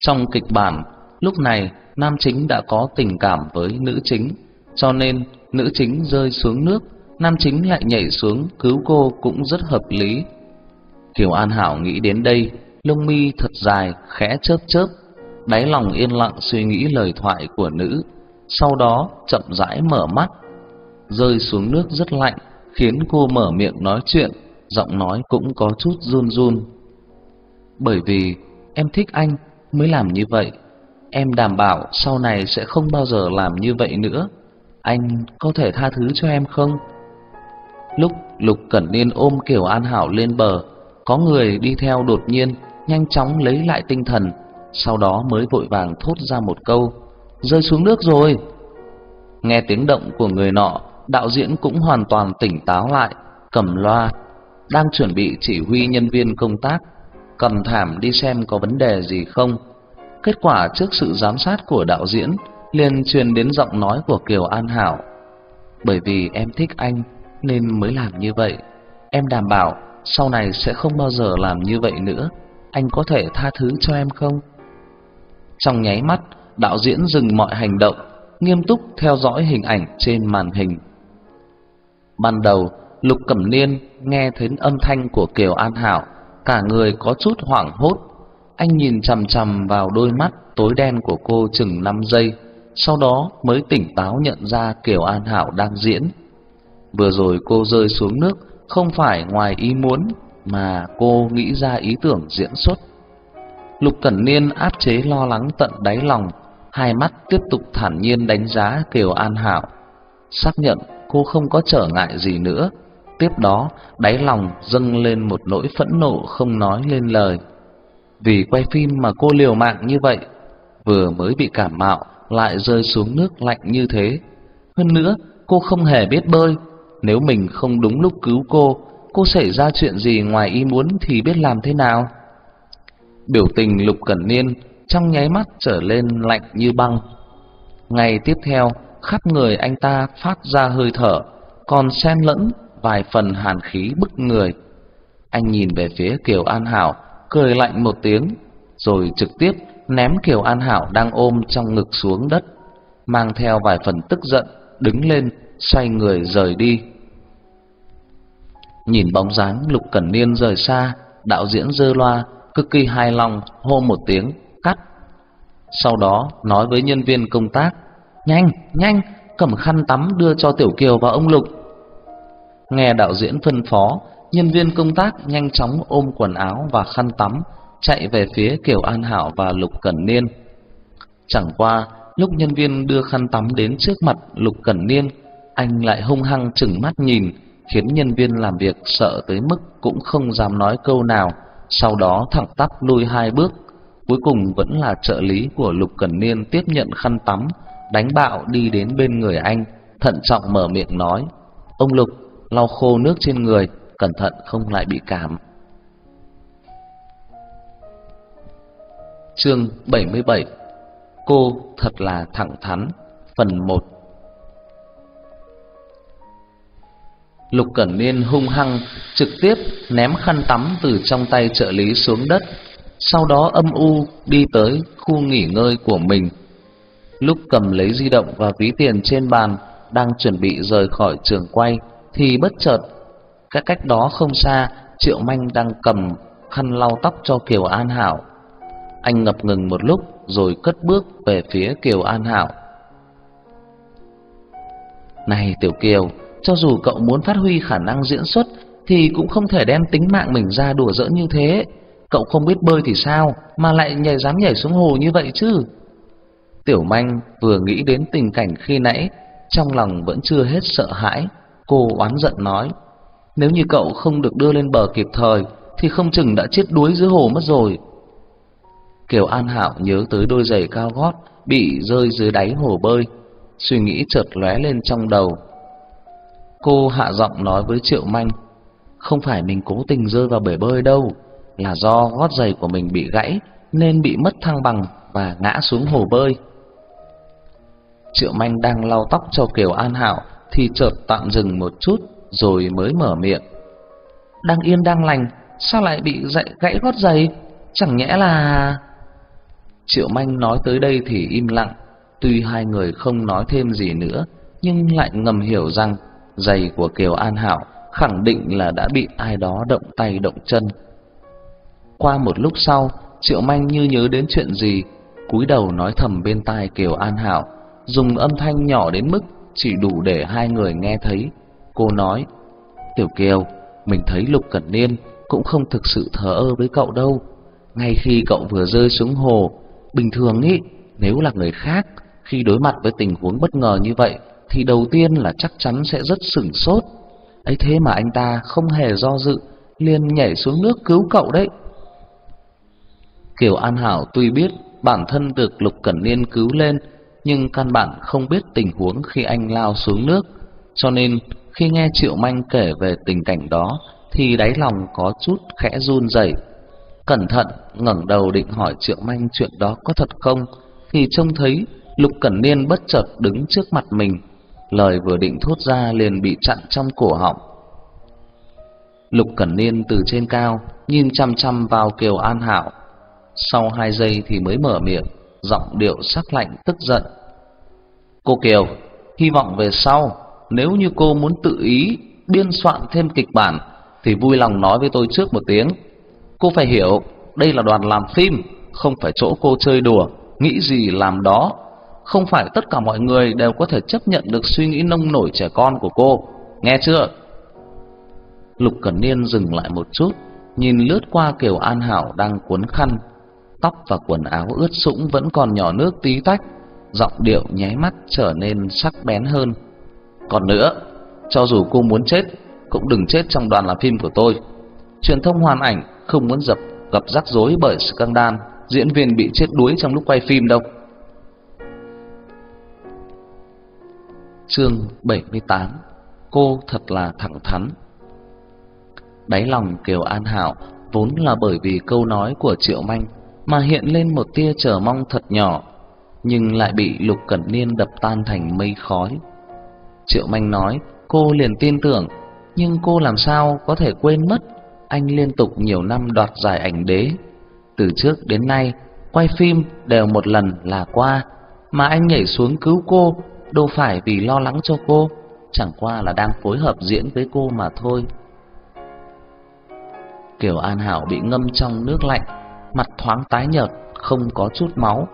Trong kịch bản, lúc này nam chính đã có tình cảm với nữ chính, cho nên nữ chính rơi xuống nước, nam chính lại nhảy xuống cứu cô cũng rất hợp lý. Kiều An Hảo nghĩ đến đây, lông mi thật dài, khẽ chớp chớp, đáy lòng yên lặng suy nghĩ lời thoại của nữ, sau đó chậm rãi mở mắt. Rơi xuống nước rất lạnh, khiến cô mở miệng nói chuyện, giọng nói cũng có chút run run. Bởi vì em thích anh mới làm như vậy. Em đảm bảo sau này sẽ không bao giờ làm như vậy nữa. Anh có thể tha thứ cho em không? Lúc Lục Cẩn Niên ôm Kiều An Hảo lên bờ, có người đi theo đột nhiên, nhanh chóng lấy lại tinh thần, sau đó mới vội vàng thốt ra một câu: "Rơi xuống nước rồi." Nghe tiếng động của người nọ, đạo diễn cũng hoàn toàn tỉnh táo lại, cầm loa, đang chuẩn bị chỉ huy nhân viên công tác cầm thảm đi xem có vấn đề gì không. Kết quả trước sự giám sát của đạo diễn liền truyền đến giọng nói của Kiều An Hảo. Bởi vì em thích anh nên mới làm như vậy. Em đảm bảo sau này sẽ không bao giờ làm như vậy nữa. Anh có thể tha thứ cho em không? Trong nháy mắt, đạo diễn dừng mọi hành động, nghiêm túc theo dõi hình ảnh trên màn hình. Ban đầu, Lục Cẩm Niên nghe thấy âm thanh của Kiều An Hảo cả người có chút hoảng hốt. Anh nhìn chằm chằm vào đôi mắt tối đen của cô chừng 5 giây, sau đó mới tỉnh táo nhận ra Kiều An Hảo đang diễn. Vừa rồi cô rơi xuống nước không phải ngoài ý muốn mà cô nghĩ ra ý tưởng diễn xuất. Lục Cẩn Niên áp chế lo lắng tận đáy lòng, hai mắt tiếp tục thản nhiên đánh giá Kiều An Hảo, xác nhận cô không có trở ngại gì nữa, tiếp đó, đáy lòng dâng lên một nỗi phẫn nộ không nói lên lời. Vì quay phim mà cô liều mạng như vậy, vừa mới bị cảm mạo lại rơi xuống nước lạnh như thế. Hơn nữa, cô không hề biết bơi, nếu mình không đúng lúc cứu cô, cô xảy ra chuyện gì ngoài ý muốn thì biết làm thế nào? Biểu tình Lục Cẩn Niên trong nháy mắt trở lên lạnh như băng. Ngày tiếp theo, khắp người anh ta phát ra hơi thở, còn xen lẫn vài phần hàn khí bức người. Anh nhìn về phía Kiều An Hảo, cười lạnh một tiếng, rồi trực tiếp ném Kiều An Hảo đang ôm trong ngực xuống đất, mang theo vài phần tức giận, đứng lên, xoay người rời đi. Nhìn bóng dáng Lục Cẩn Niên rời xa, đạo diễn dơ loa cực kỳ hài lòng hô một tiếng cắt. Sau đó nói với nhân viên công tác, "Nhanh, nhanh, cầm khăn tắm đưa cho Tiểu Kiều và ông Lục." Nghe đạo diễn phân phó, nhân viên công tác nhanh chóng ôm quần áo và khăn tắm chạy về phía Kiều An Hảo và Lục Cẩn Niên. Chẳng qua, lúc nhân viên đưa khăn tắm đến trước mặt Lục Cẩn Niên, anh lại hung hăng chừng mắt nhìn, khiến nhân viên làm việc sợ tới mức cũng không dám nói câu nào, sau đó thẳng tắp lui hai bước. Cuối cùng vẫn là trợ lý của Lục Cẩn Niên tiếp nhận khăn tắm, đánh bạo đi đến bên người anh, thận trọng mở miệng nói: "Ông Lục, lau khô nước trên người, cẩn thận không lại bị cảm." Chương 77 Cô thật là thẳng thắn Phần 1 Lục Cẩn Niên hung hăng trực tiếp ném khăn tắm từ trong tay trợ lý xuống đất, sau đó âm u đi tới khu nghỉ ngơi của mình. Lúc cầm lấy di động và ví tiền trên bàn, đang chuẩn bị rời khỏi trường quay thì bất chợt, cái cách đó không xa, Triệu Manh đang cầm khăn lau tóc cho Kiều An Hảo. Anh ngập ngừng một lúc rồi cất bước về phía Kiều An Hảo. "Này Tiểu Kiều, cho dù cậu muốn phát huy khả năng diễn xuất thì cũng không thể đem tính mạng mình ra đùa giỡn như thế. Cậu không biết bơi thì sao mà lại nhảy dám nhảy xuống hồ như vậy chứ? Tiểu Manh vừa nghĩ đến tình cảnh khi nãy, trong lòng vẫn chưa hết sợ hãi, cô oán giận nói: "Nếu như cậu không được đưa lên bờ kịp thời thì không chừng đã chết đuối dưới hồ mất rồi." Kiều An Hạo nhớ tới đôi giày cao gót bị rơi dưới đáy hồ bơi, suy nghĩ chợt lóe lên trong đầu, Cô hạ giọng nói với Triệu Manh Không phải mình cố tình rơi vào bể bơi đâu Là do gót giày của mình bị gãy Nên bị mất thăng bằng Và ngã xuống hồ bơi Triệu Manh đang lau tóc cho Kiều An Hảo thì chợt tạm dừng một chút Rồi mới mở miệng. Đang yên đang lành Sao lại bị dậy gãy gót giày? Chẳng nhẽ là... Triệu Manh nói tới đây thì im lặng. Tuy hai người không nói thêm gì nữa Nhưng lại ngầm hiểu rằng giày của Kiều An Hảo khẳng định là đã bị ai đó động tay động chân. Qua một lúc sau, Triệu Manh như nhớ đến chuyện gì, cúi đầu nói thầm bên tai Kiều An Hảo, dùng âm thanh nhỏ đến mức chỉ đủ để hai người nghe thấy. Cô nói: "Tiểu Kiều, mình thấy Lục Cẩn Niên cũng không thực sự thờ ơ với cậu đâu. Ngay khi cậu vừa rơi xuống hồ, bình thường ý, nếu là người khác, khi đối mặt với tình huống bất ngờ như vậy thì đầu tiên là chắc chắn sẽ rất sửng sốt. ấy thế mà anh ta không hề do dự, liền nhảy xuống nước cứu cậu đấy. Kiều An Hảo tuy biết bản thân được Lục Cẩn Niên cứu lên, nhưng căn bản không biết tình huống khi anh lao xuống nước, cho nên khi nghe Triệu Manh kể về tình cảnh đó thì đáy lòng có chút khẽ run rẩy. Cẩn thận ngẩng đầu định hỏi Triệu Manh chuyện đó có thật không, thì trông thấy Lục Cẩn Niên bất chợt đứng trước mặt mình, lời vừa định thốt ra liền bị chặn trong cổ họng. Lục Cẩn Niên từ trên cao nhìn chăm chăm vào Kiều An Hạo, sau hai giây thì mới mở miệng, giọng điệu sắc lạnh tức giận. "Cô Kiều, hy vọng về sau nếu như cô muốn tự ý biên soạn thêm kịch bản thì vui lòng nói với tôi trước một tiếng. Cô phải hiểu, đây là đoàn làm phim, không phải chỗ cô chơi đùa, nghĩ gì làm đó không phải tất cả mọi người đều có thể chấp nhận được suy nghĩ nông nổi trẻ con của cô, nghe chưa? Lục Cẩn Niên dừng lại một chút, nhìn lướt qua Kiều An Hảo đang cuốn khăn, tóc và quần áo ướt sũng vẫn còn nhỏ nước tí tách, giọng điệu nháy mắt trở nên sắc bén hơn. Còn nữa, cho dù cô muốn chết, cũng đừng chết trong đoàn làm phim của tôi. Truyền thông hoàn ảnh không muốn dập gặp rắc rối bởi scandal diễn viên bị chết đuối trong lúc quay phim đâu. Chương 78 Cô thật là thẳng thắn Đáy lòng Kiều An Hảo vốn là bởi vì câu nói của Triệu Manh mà hiện lên một tia chờ mong thật nhỏ, nhưng lại bị Lục Cẩn Niên đập tan thành mây khói. Triệu Manh nói, cô liền tin tưởng, nhưng cô làm sao có thể quên mất anh liên tục nhiều năm đoạt giải ảnh đế. Từ trước đến nay, quay phim đều một lần là qua, mà anh nhảy xuống cứu cô đâu phải vì lo lắng cho cô, chẳng qua là đang phối hợp diễn với cô mà thôi. Kiều An Hảo bị ngâm trong nước lạnh, mặt thoáng tái nhợt, không có chút máu.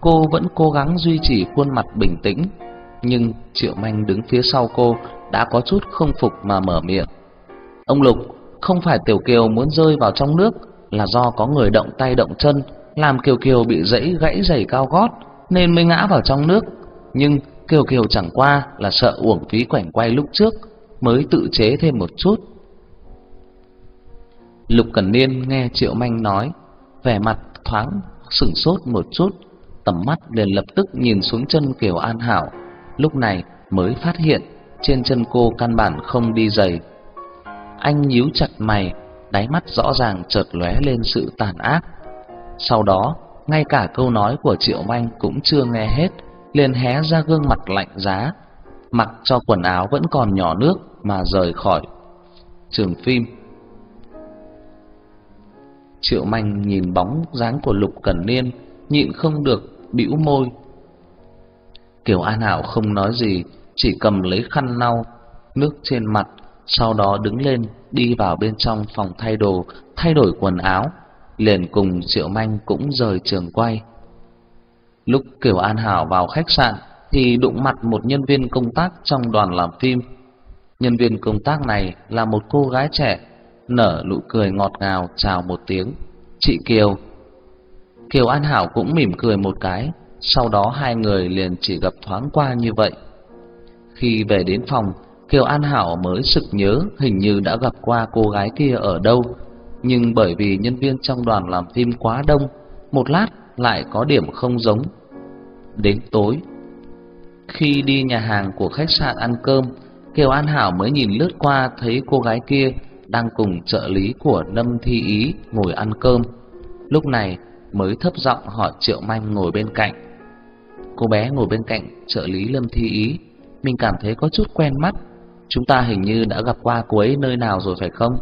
Cô vẫn cố gắng duy trì khuôn mặt bình tĩnh, nhưng Triệu Manh đứng phía sau cô đã có chút không phục mà mở miệng. "Ông Lục, không phải Tiểu Kiều muốn rơi vào trong nước, là do có người động tay động chân, làm Kiều Kiều bị dẫy gãy giày cao gót nên mới ngã vào trong nước, nhưng Kiều Kiều chẳng qua là sợ uổng phí quảnh quay lúc trước mới tự chế thêm một chút." Lục Cẩn Niên nghe Triệu Manh nói, vẻ mặt thoáng sửng sốt một chút, tầm mắt liền lập tức nhìn xuống chân Kiều An Hảo, lúc này mới phát hiện trên chân cô căn bản không đi giày. Anh nhíu chặt mày, đáy mắt rõ ràng chợt lóe lên sự tàn ác. Sau đó, ngay cả câu nói của Triệu Manh cũng chưa nghe hết, liền hé ra gương mặt lạnh giá, mặc cho quần áo vẫn còn nhỏ nước mà rời khỏi trường phim. Triệu Manh nhìn bóng dáng của Lục Cẩn Niên, nhịn không được bĩu môi. Kiều An Hảo không nói gì, chỉ cầm lấy khăn lau nước trên mặt, sau đó đứng lên đi vào bên trong phòng thay đồ, thay đổi quần áo, liền cùng Triệu Manh cũng rời trường quay. Lúc Kiều An Hảo vào khách sạn thì đụng mặt một nhân viên công tác trong đoàn làm phim. Nhân viên công tác này là một cô gái trẻ nở nụ cười ngọt ngào chào một tiếng. "Chị Kiều." Kiều An Hảo cũng mỉm cười một cái, sau đó hai người liền chỉ gặp thoáng qua như vậy. Khi về đến phòng, Kiều An Hảo mới sực nhớ hình như đã gặp qua cô gái kia ở đâu, nhưng bởi vì nhân viên trong đoàn làm phim quá đông, một lát lại có điểm không giống. Đến tối, khi đi nhà hàng của khách sạn ăn cơm, Kiều An Hảo mới nhìn lướt qua thấy cô gái kia đang cùng trợ lý của Lâm Thi Ý ngồi ăn cơm. Lúc này mới thấp giọng hỏi Triệu Manh ngồi bên cạnh. Cô bé ngồi bên cạnh trợ lý Lâm Thi Ý, mình cảm thấy có chút quen mắt. Chúng ta hình như đã gặp qua cô ấy nơi nào rồi phải không?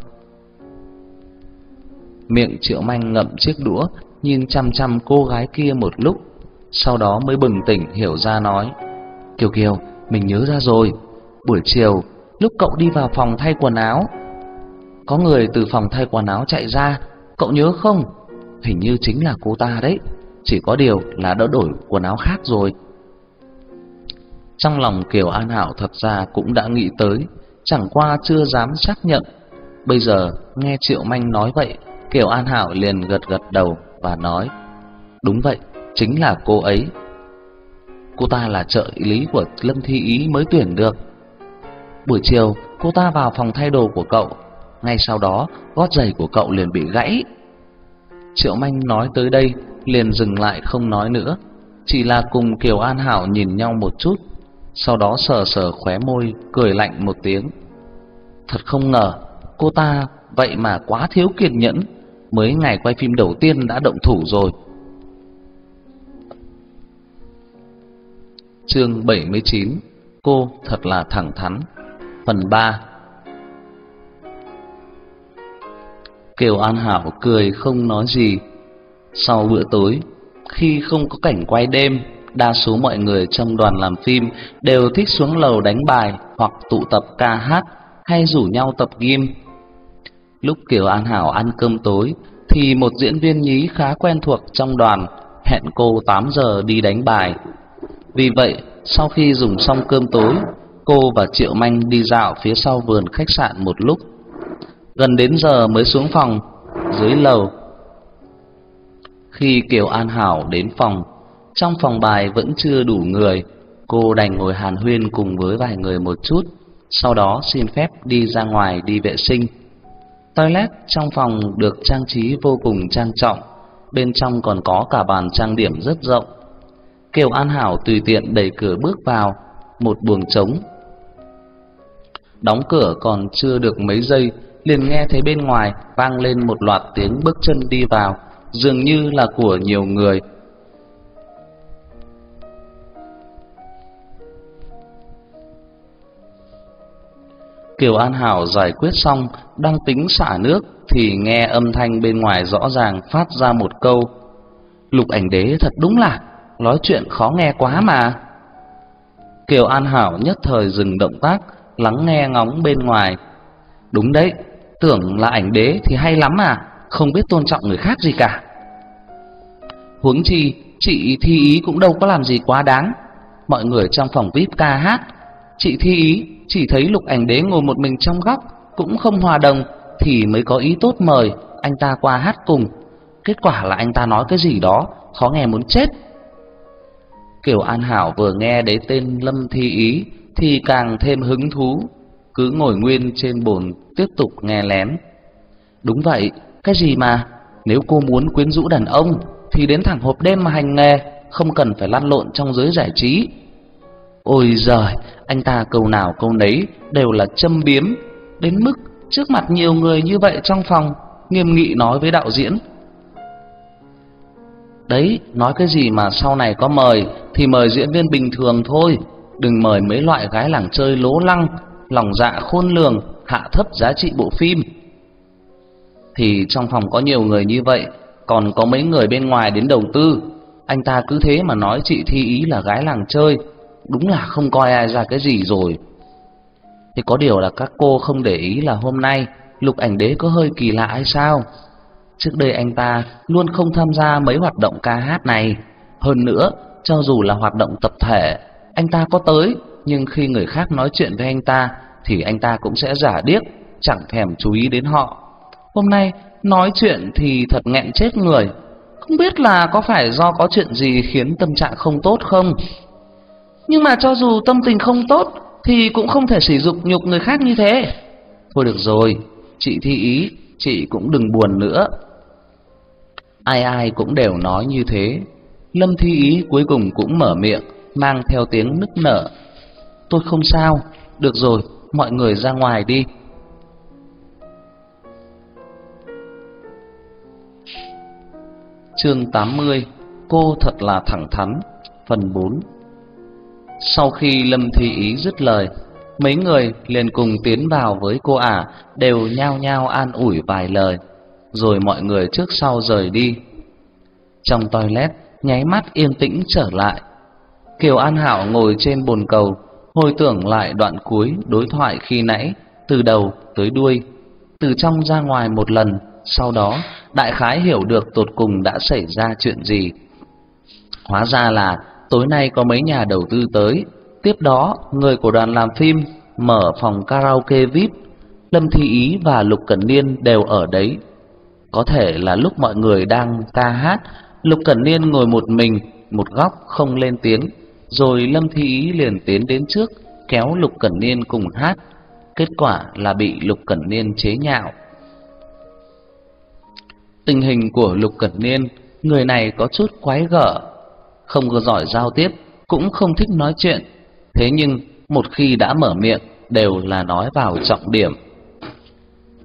Miệng Triệu Manh ngậm chiếc đũa, nhìn chăm chăm cô gái kia một lúc, sau đó mới bừng tỉnh hiểu ra nói: "Kiều Kiều, mình nhớ ra rồi, buổi chiều lúc cậu đi vào phòng thay quần áo, có người từ phòng thay quần áo chạy ra, cậu nhớ không? Hình như chính là cô ta đấy, chỉ có điều là đã đổi quần áo khác rồi." Trong lòng Kiều An Hảo thật ra cũng đã nghĩ tới, chẳng qua chưa dám xác nhận. Bây giờ nghe Triệu Manh nói vậy, Kiều An Hảo liền gật gật đầu và nói: "Đúng vậy, chính là cô ấy. Cô ta là trợ lý của Lâm Thi Ý mới tuyển được. Buổi chiều, cô ta vào phòng thay đồ của cậu, ngay sau đó gót giày của cậu liền bị gãy." Triệu Manh nói tới đây, liền dừng lại không nói nữa, chỉ là cùng Kiều An Hảo nhìn nhau một chút, sau đó sờ sờ khóe môi, cười lạnh một tiếng. Thật không ngờ, cô ta vậy mà quá thiếu kiên nhẫn, mới ngày quay phim đầu tiên đã động thủ rồi. Chương 79 Cô thật là thẳng thắn Phần 3 Kiều An Hảo cười không nói gì. Sau bữa tối, Khi không có cảnh quay đêm, Đa số mọi người trong đoàn làm phim Đều thích xuống lầu đánh bài Hoặc tụ tập ca hát Hay rủ nhau tập gym. Lúc Kiều An Hảo ăn cơm tối, Thì một diễn viên nhí khá quen thuộc trong đoàn Hẹn cô 8 giờ đi đánh bài. Vì vậy, sau khi dùng xong cơm tối, Cô và Triệu Manh đi dạo phía sau vườn khách sạn một lúc. Gần đến giờ mới xuống phòng Dưới lầu Khi Kiều An Hảo đến phòng Trong phòng bài vẫn chưa đủ người Cô đành ngồi hàn huyên cùng với vài người một chút sau đó xin phép đi ra ngoài đi vệ sinh. Toilet trong phòng được trang trí vô cùng trang trọng, bên trong còn có cả bàn trang điểm rất rộng. Kiều An Hảo tùy tiện đẩy cửa bước vào, một buồng trống. Đóng cửa còn chưa được mấy giây, liền nghe thấy bên ngoài vang lên một loạt tiếng bước chân đi vào, dường như là của nhiều người. Kiều An Hảo giải quyết xong, đang tính xả nước thì nghe âm thanh bên ngoài rõ ràng phát ra một câu: "Lục Ảnh Đế thật đúng là nói chuyện khó nghe quá mà." Kiều An Hảo nhất thời dừng động tác, lắng nghe ngóng bên ngoài. "Đúng đấy, tưởng là ảnh đế thì hay lắm à, không biết tôn trọng người khác gì cả." Huống chi, chị Thi Ý cũng đâu có làm gì quá đáng. Mọi người trong phòng VIP ca hát, chị Thi Ý chỉ thấy Lục Ảnh Đế ngồi một mình trong góc, cũng không hòa đồng thì mới có ý tốt mời anh ta qua hát cùng. Kết quả là anh ta nói cái gì đó khó nghe muốn chết. Kiều An Hảo vừa nghe đến tên Lâm Thi Ý thì càng thêm hứng thú, cứ ngồi nguyên trên bồn tiếp tục nghe lén. Đúng vậy, cái gì mà nếu cô muốn quyến rũ đàn ông thì đến thẳng hộp đêm mà hành nghề, không cần phải lăn lộn trong giới giải trí. Ôi giời, anh ta câu nào câu nấy đều là châm biếm, đến mức trước mặt nhiều người như vậy trong phòng, nghiêm nghị nói với đạo diễn. Đấy, nói cái gì mà sau này có mời thì mời diễn viên bình thường thôi, đừng mời mấy loại gái làng chơi lố lăng, lòng dạ khôn lường, hạ thấp giá trị bộ phim. Thì trong phòng có nhiều người như vậy, còn có mấy người bên ngoài đến đầu tư, anh ta cứ thế mà nói chị Thi Ý là gái làng chơi, đúng là không coi ai ra cái gì rồi. Thì có điều là các cô không để ý là hôm nay Lục Ảnh Đế có hơi kỳ lạ hay sao? Trước đây anh ta luôn không tham gia mấy hoạt động ca hát này, hơn nữa, cho dù là hoạt động tập thể, anh ta có tới, nhưng khi người khác nói chuyện với anh ta thì anh ta cũng sẽ giả điếc, chẳng thèm chú ý đến họ. Hôm nay nói chuyện thì thật nghẹn chết người. Không biết là có phải do có chuyện gì khiến tâm trạng không tốt không? Nhưng mà cho dù tâm tình không tốt thì cũng không thể sử dụng nhục người khác như thế. Thôi được rồi, chị thi ý, chị cũng đừng buồn nữa. Ai ai cũng đều nói như thế. Lâm thi ý cuối cùng cũng mở miệng, mang theo tiếng nức nở. Tôi không sao, được rồi, mọi người ra ngoài đi. Chương 80 Cô thật là thẳng thắn. Phần 4 Sau khi Lâm Thi Ý dứt lời Mấy người liền cùng tiến vào với cô ả Đều nhao nhao an ủi vài lời. Rồi mọi người trước sau rời đi. Trong toilet Nháy mắt yên tĩnh trở lại. Kiều An Hảo ngồi trên bồn cầu Hồi tưởng lại đoạn cuối đối thoại khi nãy Từ đầu tới đuôi Từ trong ra ngoài một lần Sau đó đại khái hiểu được tột cùng đã xảy ra chuyện gì. Hóa ra là tối nay có mấy nhà đầu tư tới, tiếp đó người của đoàn làm phim mở phòng karaoke VIP, Lâm Thi Ý và Lục Cẩn Niên đều ở đấy. Có thể là lúc mọi người đang ca hát, Lục Cẩn Niên ngồi một mình, một góc không lên tiếng, rồi Lâm Thi Ý liền tiến đến trước, kéo Lục Cẩn Niên cùng hát. Kết quả là bị Lục Cẩn Niên chế nhạo. Tình hình của Lục Cẩn Niên, người này có chút quái gở, không có giỏi giao tiếp, cũng không thích nói chuyện. Thế nhưng một khi đã mở miệng đều là nói vào trọng điểm.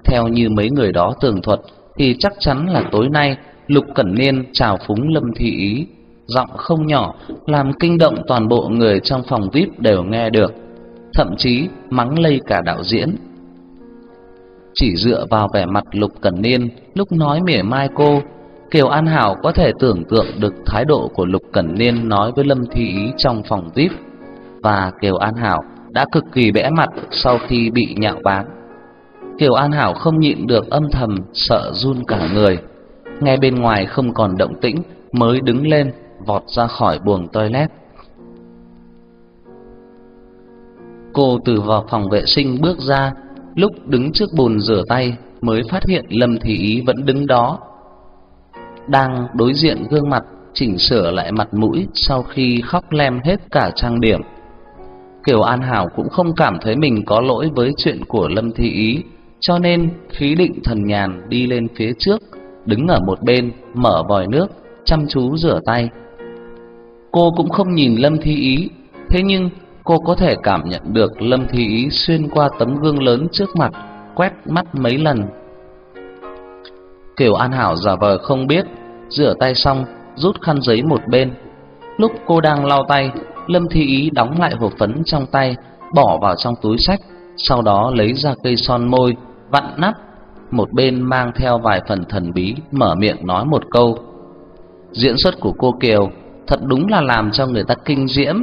Theo như mấy người đó tường thuật thì chắc chắn là tối nay Lục Cẩn Niên chào phúng Lâm Thị Ý, giọng không nhỏ làm kinh động toàn bộ người trong phòng VIP đều nghe được, thậm chí mắng lây cả đạo diễn. Chỉ dựa vào vẻ mặt Lục Cẩn Niên lúc nói mỉa mai cô, Kiều An Hảo có thể tưởng tượng được thái độ của Lục Cẩn Niên nói với Lâm Thi Ý trong phòng VIP và Kiều An Hảo đã cực kỳ bẽ mặt sau khi bị nhạo báng. Kiều An Hảo không nhịn được âm thầm sợ run cả người. Nghe bên ngoài không còn động tĩnh mới đứng lên vọt ra khỏi buồng toilet. Cô từ vào phòng vệ sinh bước ra Lúc đứng trước bồn rửa tay mới phát hiện Lâm Thị Ý vẫn đứng đó. Đang đối diện gương mặt chỉnh sửa lại mặt mũi sau khi khóc lem hết cả trang điểm. Kiều An Hảo cũng không cảm thấy mình có lỗi với chuyện của Lâm Thị Ý, cho nên khí định thần nhàn đi lên phía trước, đứng ở một bên mở vòi nước, chăm chú rửa tay. Cô cũng không nhìn Lâm Thi Ý, thế nhưng cô có thể cảm nhận được Lâm Thi Ý xuyên qua tấm gương lớn trước mặt, quét mắt mấy lần. Kiều An Hảo giả vờ không biết, rửa tay xong, rút khăn giấy một bên. Lúc cô đang lau tay, Lâm Thi Ý đóng lại hộp phấn trong tay, bỏ vào trong túi sách, sau đó lấy ra cây son môi, vặn nắp, một bên mang theo vài phần thần bí, mở miệng nói một câu. Diễn xuất của cô Kiều thật đúng là làm cho người ta kinh diễm.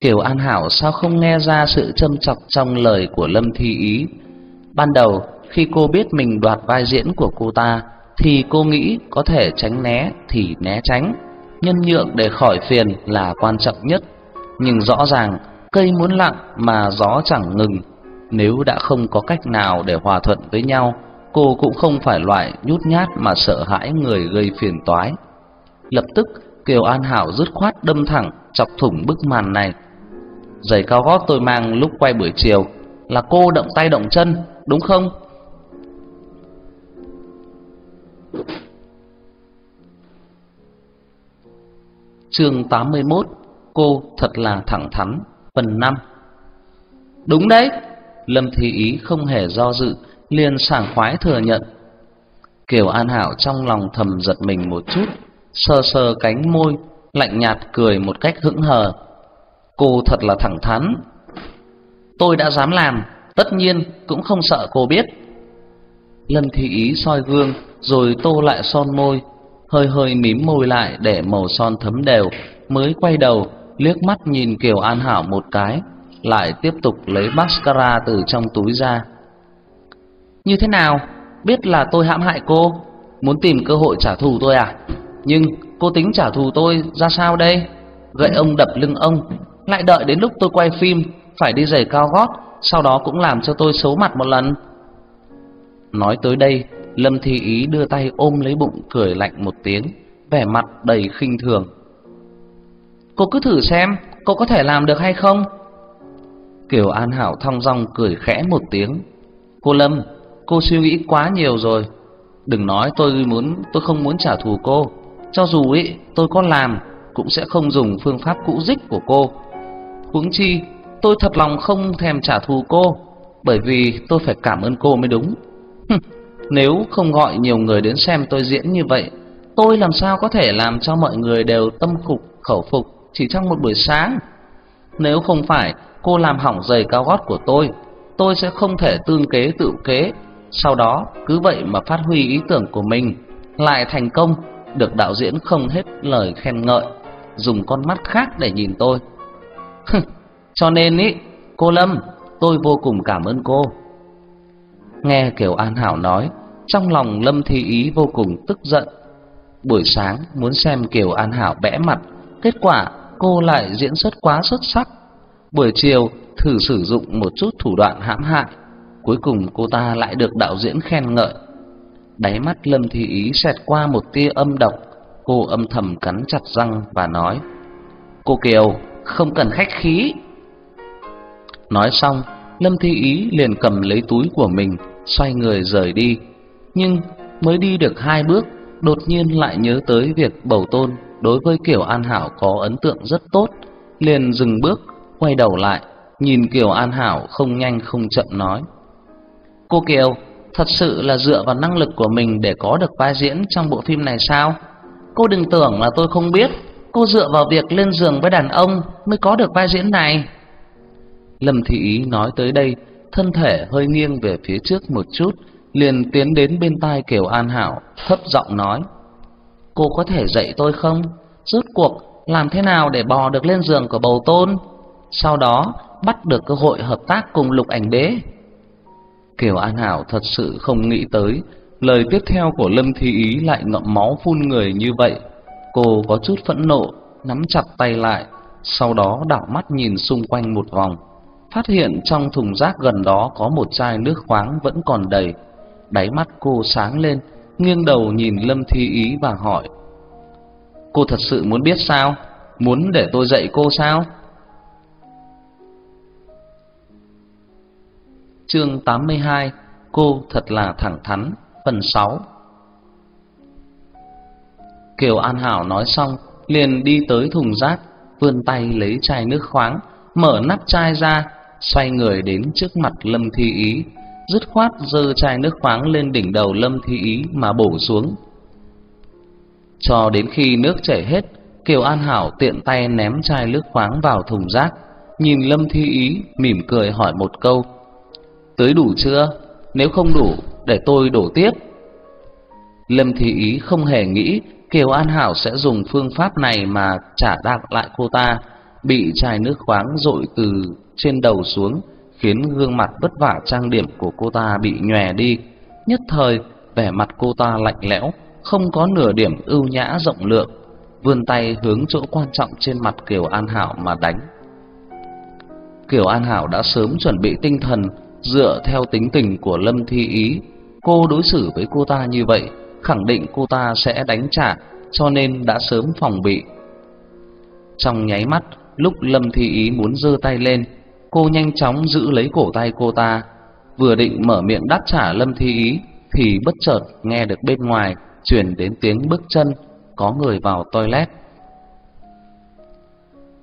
Kiều An Hảo sao không nghe ra sự châm chọc trong lời của Lâm Thi Ý? Ban đầu khi cô biết mình đoạt vai diễn của cô ta thì cô nghĩ có thể tránh né thì né tránh, nhân nhượng để khỏi phiền là quan trọng nhất. Nhưng rõ ràng cây muốn lặng mà gió chẳng ngừng, nếu đã không có cách nào để hòa thuận với nhau, cô cũng không phải loại nhút nhát mà sợ hãi người gây phiền toái. Lập tức, Kiều An Hảo dứt khoát đâm thẳng chọc thủng bức màn này. Giày cao gót tôi mang lúc quay buổi chiều là cô động tay động chân, đúng không? Chương 81 Cô thật là thẳng thắn Phần 5 Đúng đấy Lâm Thị Ý không hề do dự liền sảng khoái thừa nhận Kiều An Hảo trong lòng thầm giật mình một chút Sờ sờ cánh môi Lạnh nhạt cười một cách hững hờ Cô thật là thẳng thắn Tôi đã dám làm Tất nhiên cũng không sợ cô biết Lâm Thị Ý soi gương Rồi tô lại son môi hơi hơi mím môi lại để màu son thấm đều, mới quay đầu liếc mắt nhìn Kiều An Hảo một cái, lại tiếp tục lấy mascara từ trong túi ra. Như thế nào? Biết là tôi hãm hại cô, muốn tìm cơ hội trả thù tôi à? Nhưng cô tính trả thù tôi ra sao đây? Gậy ông đập lưng ông, lại đợi đến lúc tôi quay phim phải đi giày cao gót, sau đó cũng làm cho tôi xấu mặt một lần. Nói tới đây, Lâm Thi Ý đưa tay ôm lấy bụng cười lạnh một tiếng, vẻ mặt đầy khinh thường. Cô cứ thử xem, cô có thể làm được hay không? Kiều An Hảo thong dong cười khẽ một tiếng. Cô Lâm, cô suy nghĩ quá nhiều rồi. Đừng nói tôi muốn, tôi không muốn trả thù cô. Cho dù ý tôi có làm, cũng sẽ không dùng phương pháp cũ dích của cô. Huống chi, tôi thật lòng không thèm trả thù cô, bởi vì tôi phải cảm ơn cô mới đúng. Nếu không gọi nhiều người đến xem tôi diễn như vậy, tôi làm sao có thể làm cho mọi người đều tâm phục khẩu phục chỉ trong một buổi sáng? Nếu không phải cô làm hỏng giày cao gót của tôi, tôi sẽ không thể tương kế tự kế. Sau đó cứ vậy mà phát huy ý tưởng của mình, lại thành công, được đạo diễn không hết lời khen ngợi, dùng con mắt khác để nhìn tôi. Cho nên ý, cô Lâm, tôi vô cùng cảm ơn cô. Nghe Kiều An Hảo nói, trong lòng Lâm Thi Ý vô cùng tức giận. Buổi sáng muốn xem Kiều An Hảo bẽ mặt, kết quả cô lại diễn xuất quá xuất sắc. Buổi chiều thử sử dụng một chút thủ đoạn hãm hại, cuối cùng cô ta lại được đạo diễn khen ngợi. Đáy mắt Lâm Thi Ý xẹt qua một tia âm độc, cô âm thầm cắn chặt răng và nói: "Cô Kiều, không cần khách khí." Nói xong, Lâm Thi Ý liền cầm lấy túi của mình, xoay người rời đi. Nhưng mới đi được hai bước, đột nhiên lại nhớ tới việc bầu tôn đối với Kiều An Hảo có ấn tượng rất tốt, liền dừng bước, quay đầu lại, nhìn Kiều An Hảo không nhanh không chậm nói: "Cô Kiều, thật sự là dựa vào năng lực của mình để có được vai diễn trong bộ phim này sao? Cô đừng tưởng là tôi không biết, cô dựa vào việc lên giường với đàn ông mới có được vai diễn này." Lâm Thị Ý nói tới đây, thân thể hơi nghiêng về phía trước một chút, liền tiến đến bên tai Kiều An Hảo, thấp giọng nói: "Cô có thể dạy tôi không? Rốt cuộc làm thế nào để bò được lên giường của Bầu Tôn, sau đó bắt được cơ hội hợp tác cùng Lục Ảnh Đế?" Kiều An Hảo thật sự không nghĩ tới, lời tiếp theo của Lâm Thi Ý lại ngậm máu phun người như vậy. Cô có chút phẫn nộ, nắm chặt tay lại, sau đó đảo mắt nhìn xung quanh một vòng phát hiện trong thùng rác gần đó có một chai nước khoáng vẫn còn đầy. Đáy mắt cô sáng lên, nghiêng đầu nhìn Lâm Thi Ý và hỏi: "Cô thật sự muốn biết sao? Muốn để tôi dạy cô sao?" Chương 82 Cô thật là thẳng thắn, Phần 6 Kiều An Hảo nói xong, liền đi tới thùng rác, vươn tay lấy chai nước khoáng, mở nắp chai ra, xoay người đến trước mặt Lâm Thi Ý, dứt khoát giơ chai nước khoáng lên đỉnh đầu Lâm Thi Ý mà bổ xuống. Cho đến khi nước chảy hết, Kiều An Hảo tiện tay ném chai nước khoáng vào thùng rác, nhìn Lâm Thi Ý mỉm cười hỏi một câu Tới đủ chưa? Nếu không đủ, để tôi đổ tiếp. Lâm Thị Ý không hề nghĩ Kiều An Hảo sẽ dùng phương pháp này mà trả đạc lại cô ta, bị chai nước khoáng dội từ trên đầu xuống, khiến gương mặt vất vả trang điểm của cô ta bị nhòe đi. Nhất thời, vẻ mặt cô ta lạnh lẽo, không có nửa điểm ưu nhã rộng lượng, vươn tay hướng chỗ quan trọng trên mặt Kiều An Hảo mà đánh. Kiều An Hảo đã sớm chuẩn bị tinh thần Dựa theo tính tình của Lâm Thi Ý, cô đối xử với cô ta như vậy, khẳng định cô ta sẽ đánh trả, cho nên đã sớm phòng bị. Trong nháy mắt, lúc Lâm Thi Ý muốn giơ tay lên, cô nhanh chóng giữ lấy cổ tay cô ta, vừa định mở miệng đáp trả Lâm Thi Ý thì bất chợt nghe được bên ngoài truyền đến tiếng bước chân, có người vào toilet.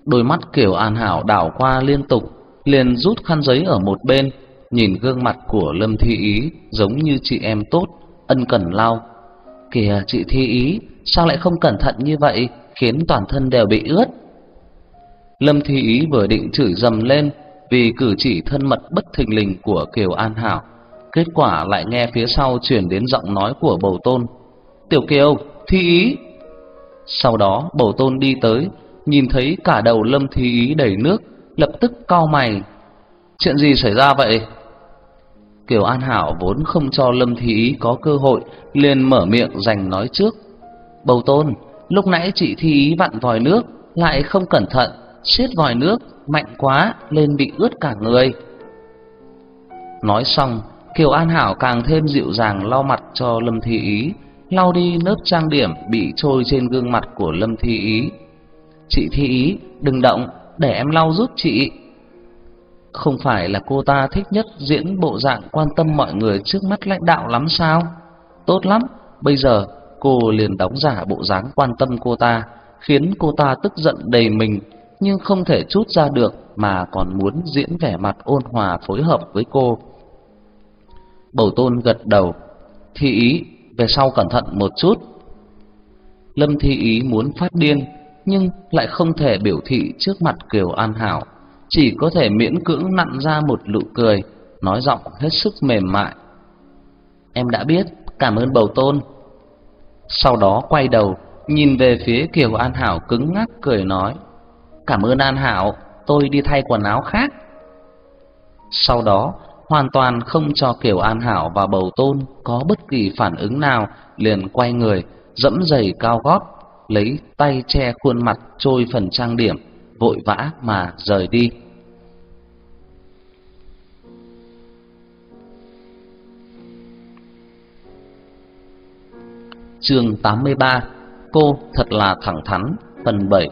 Đôi mắt Kiều An Hảo đảo qua liên tục, liền rút khăn giấy ở một bên, nhìn gương mặt của Lâm Thi Ý giống như chị em tốt, ân cần lau. Kìa chị Thi Ý, sao lại không cẩn thận như vậy, khiến toàn thân đều bị ướt. Lâm Thi Ý vừa định chửi dầm lên vì cử chỉ thân mật bất thình lình của Kiều An Hảo, kết quả lại nghe phía sau truyền đến giọng nói của Bầu Tôn. "Tiểu Kiều, Thi Ý." Sau đó Bầu Tôn đi tới, nhìn thấy cả đầu Lâm Thi Ý đầy nước, lập tức cau mày. "Chuyện gì xảy ra vậy?" Kiều An Hảo vốn không cho Lâm Thị Ý có cơ hội, liền mở miệng giành nói trước. Bầu Tôn, lúc nãy chị Thi Ý vặn vòi nước, lại không cẩn thận, xiết vòi nước mạnh quá lên bị ướt cả người. Nói xong, Kiều An Hảo càng thêm dịu dàng lau mặt cho Lâm Thi Ý, lau đi lớp trang điểm bị trôi trên gương mặt của Lâm Thi Ý. "Chị Thi Ý, đừng động, để em lau giúp chị." Không phải là cô ta thích nhất diễn bộ dạng quan tâm mọi người trước mắt lãnh đạo lắm sao? Tốt lắm, bây giờ cô liền đóng giả bộ dáng quan tâm cô ta, khiến cô ta tức giận đầy mình, nhưng không thể chút ra được mà còn muốn diễn vẻ mặt ôn hòa phối hợp với cô. Bầu Tôn gật đầu, thị ý, về sau cẩn thận một chút. Lâm Thi Ý muốn phát điên, nhưng lại không thể biểu thị trước mặt Kiều An Hảo chỉ có thể miễn cưỡng nặn ra một nụ cười, nói giọng hết sức mềm mại. Em đã biết, cảm ơn bầu tôn. Sau đó quay đầu, nhìn về phía Kiều An Hảo cứng ngắc cười nói, cảm ơn An Hảo, tôi đi thay quần áo khác. Sau đó, hoàn toàn không cho Kiều An Hảo và bầu tôn có bất kỳ phản ứng nào, liền quay người, dẫm giày cao gót, lấy tay che khuôn mặt trôi phần trang điểm vội vã mà rời đi. Chương 83: Cô thật là thẳng thắn, phần 7.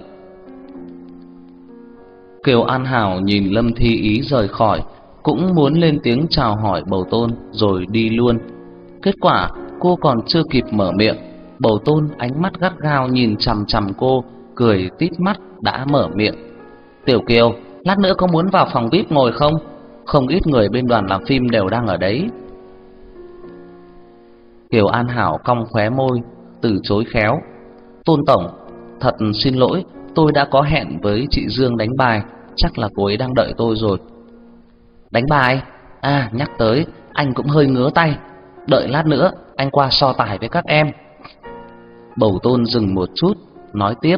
Kiều An Hảo nhìn Lâm Thi Ý rời khỏi, cũng muốn lên tiếng chào hỏi Bầu Tôn rồi đi luôn. Kết quả, cô còn chưa kịp mở miệng, Bầu Tôn ánh mắt gắt gao nhìn chằm chằm cô, cười tít mắt đã mở miệng. Tiểu Kiều, lát nữa có muốn vào phòng VIP ngồi không? Không ít người bên đoàn làm phim đều đang ở đấy. Kiều An Hảo cong khóe môi, từ chối khéo. Tôn Tổng, thật xin lỗi, tôi đã có hẹn với chị Dương đánh bài, chắc là cô ấy đang đợi tôi rồi. Đánh bài? À, nhắc tới, anh cũng hơi ngứa tay. Đợi lát nữa, anh qua so tài với các em. Bầu Tôn dừng một chút, nói tiếp.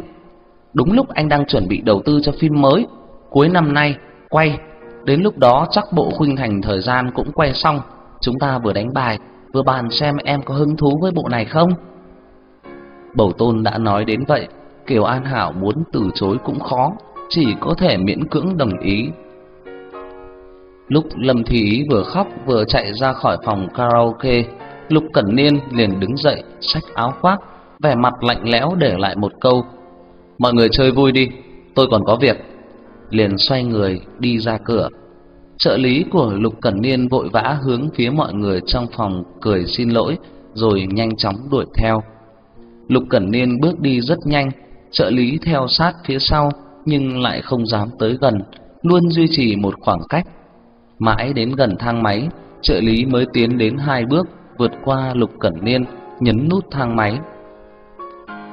Đúng lúc anh đang chuẩn bị đầu tư cho phim mới, cuối năm nay quay, đến lúc đó chắc bộ khuynh thành thời gian cũng quay xong, chúng ta vừa đánh bài, vừa bàn xem em có hứng thú với bộ này không. Bầu Tôn đã nói đến vậy, Kiều An Hảo muốn từ chối cũng khó, chỉ có thể miễn cưỡng đồng ý. Lúc Lâm Thị Ý vừa khóc vừa chạy ra khỏi phòng karaoke, Lục Cẩn Niên liền đứng dậy, xách áo khoác, vẻ mặt lạnh lẽo để lại một câu Mọi người chơi vui đi, tôi còn có việc. Liền xoay người đi ra cửa. Trợ lý của Lục Cẩn Niên vội vã hướng phía mọi người trong phòng cười xin lỗi rồi nhanh chóng đuổi theo. Lục Cẩn Niên bước đi rất nhanh, trợ lý theo sát phía sau nhưng lại không dám tới gần, luôn duy trì một khoảng cách. Mãi đến gần thang máy, trợ lý mới tiến đến hai bước, vượt qua Lục Cẩn Niên, nhấn nút thang máy.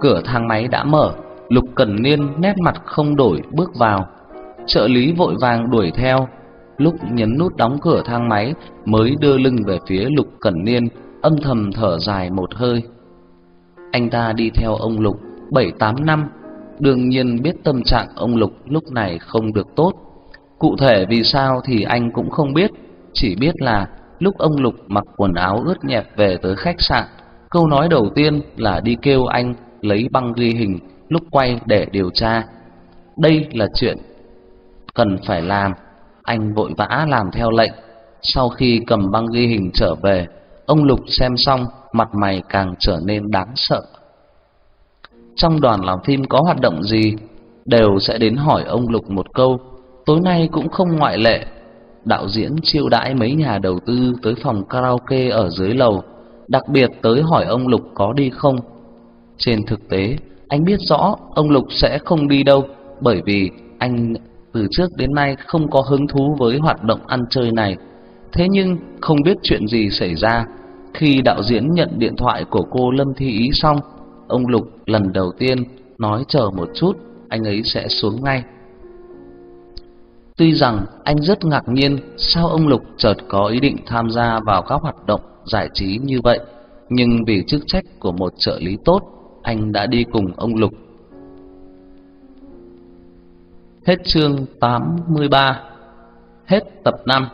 Cửa thang máy đã mở, Lục Cẩn Niên nét mặt không đổi bước vào. Trợ lý vội vàng đuổi theo, lúc nhấn nút đóng cửa thang máy mới đưa lưng về phía Lục Cẩn Niên, âm thầm thở dài một hơi. Anh ta đi theo ông Lục bảy tám năm, đương nhiên biết tâm trạng ông Lục lúc này không được tốt. Cụ thể vì sao thì anh cũng không biết, chỉ biết là lúc ông Lục mặc quần áo ướt nhẹp về tới khách sạn, câu nói đầu tiên là đi kêu anh lấy băng ghi hình lúc quay để điều tra. Đây là chuyện cần phải làm, anh vội vã làm theo lệnh. Sau khi cầm băng ghi hình trở về, ông Lục xem xong, mặt mày càng trở nên đáng sợ. Trong đoàn làm phim có hoạt động gì, đều sẽ đến hỏi ông Lục một câu, tối nay cũng không ngoại lệ. Đạo diễn chiêu đãi mấy nhà đầu tư tới phòng karaoke ở dưới lầu, đặc biệt tới hỏi ông Lục có đi không. Trên thực tế, anh biết rõ ông Lục sẽ không đi đâu, bởi vì anh từ trước đến nay không có hứng thú với hoạt động ăn chơi này. Thế nhưng không biết chuyện gì xảy ra, khi đạo diễn nhận điện thoại của cô Lâm Thi Ý xong, ông Lục lần đầu tiên nói chờ một chút, anh ấy sẽ xuống ngay. Tuy rằng anh rất ngạc nhiên sao ông Lục chợt có ý định tham gia vào các hoạt động giải trí như vậy, nhưng vì chức trách của một trợ lý tốt, anh đã đi cùng ông Lục. Hết chương 83. Hết tập 5.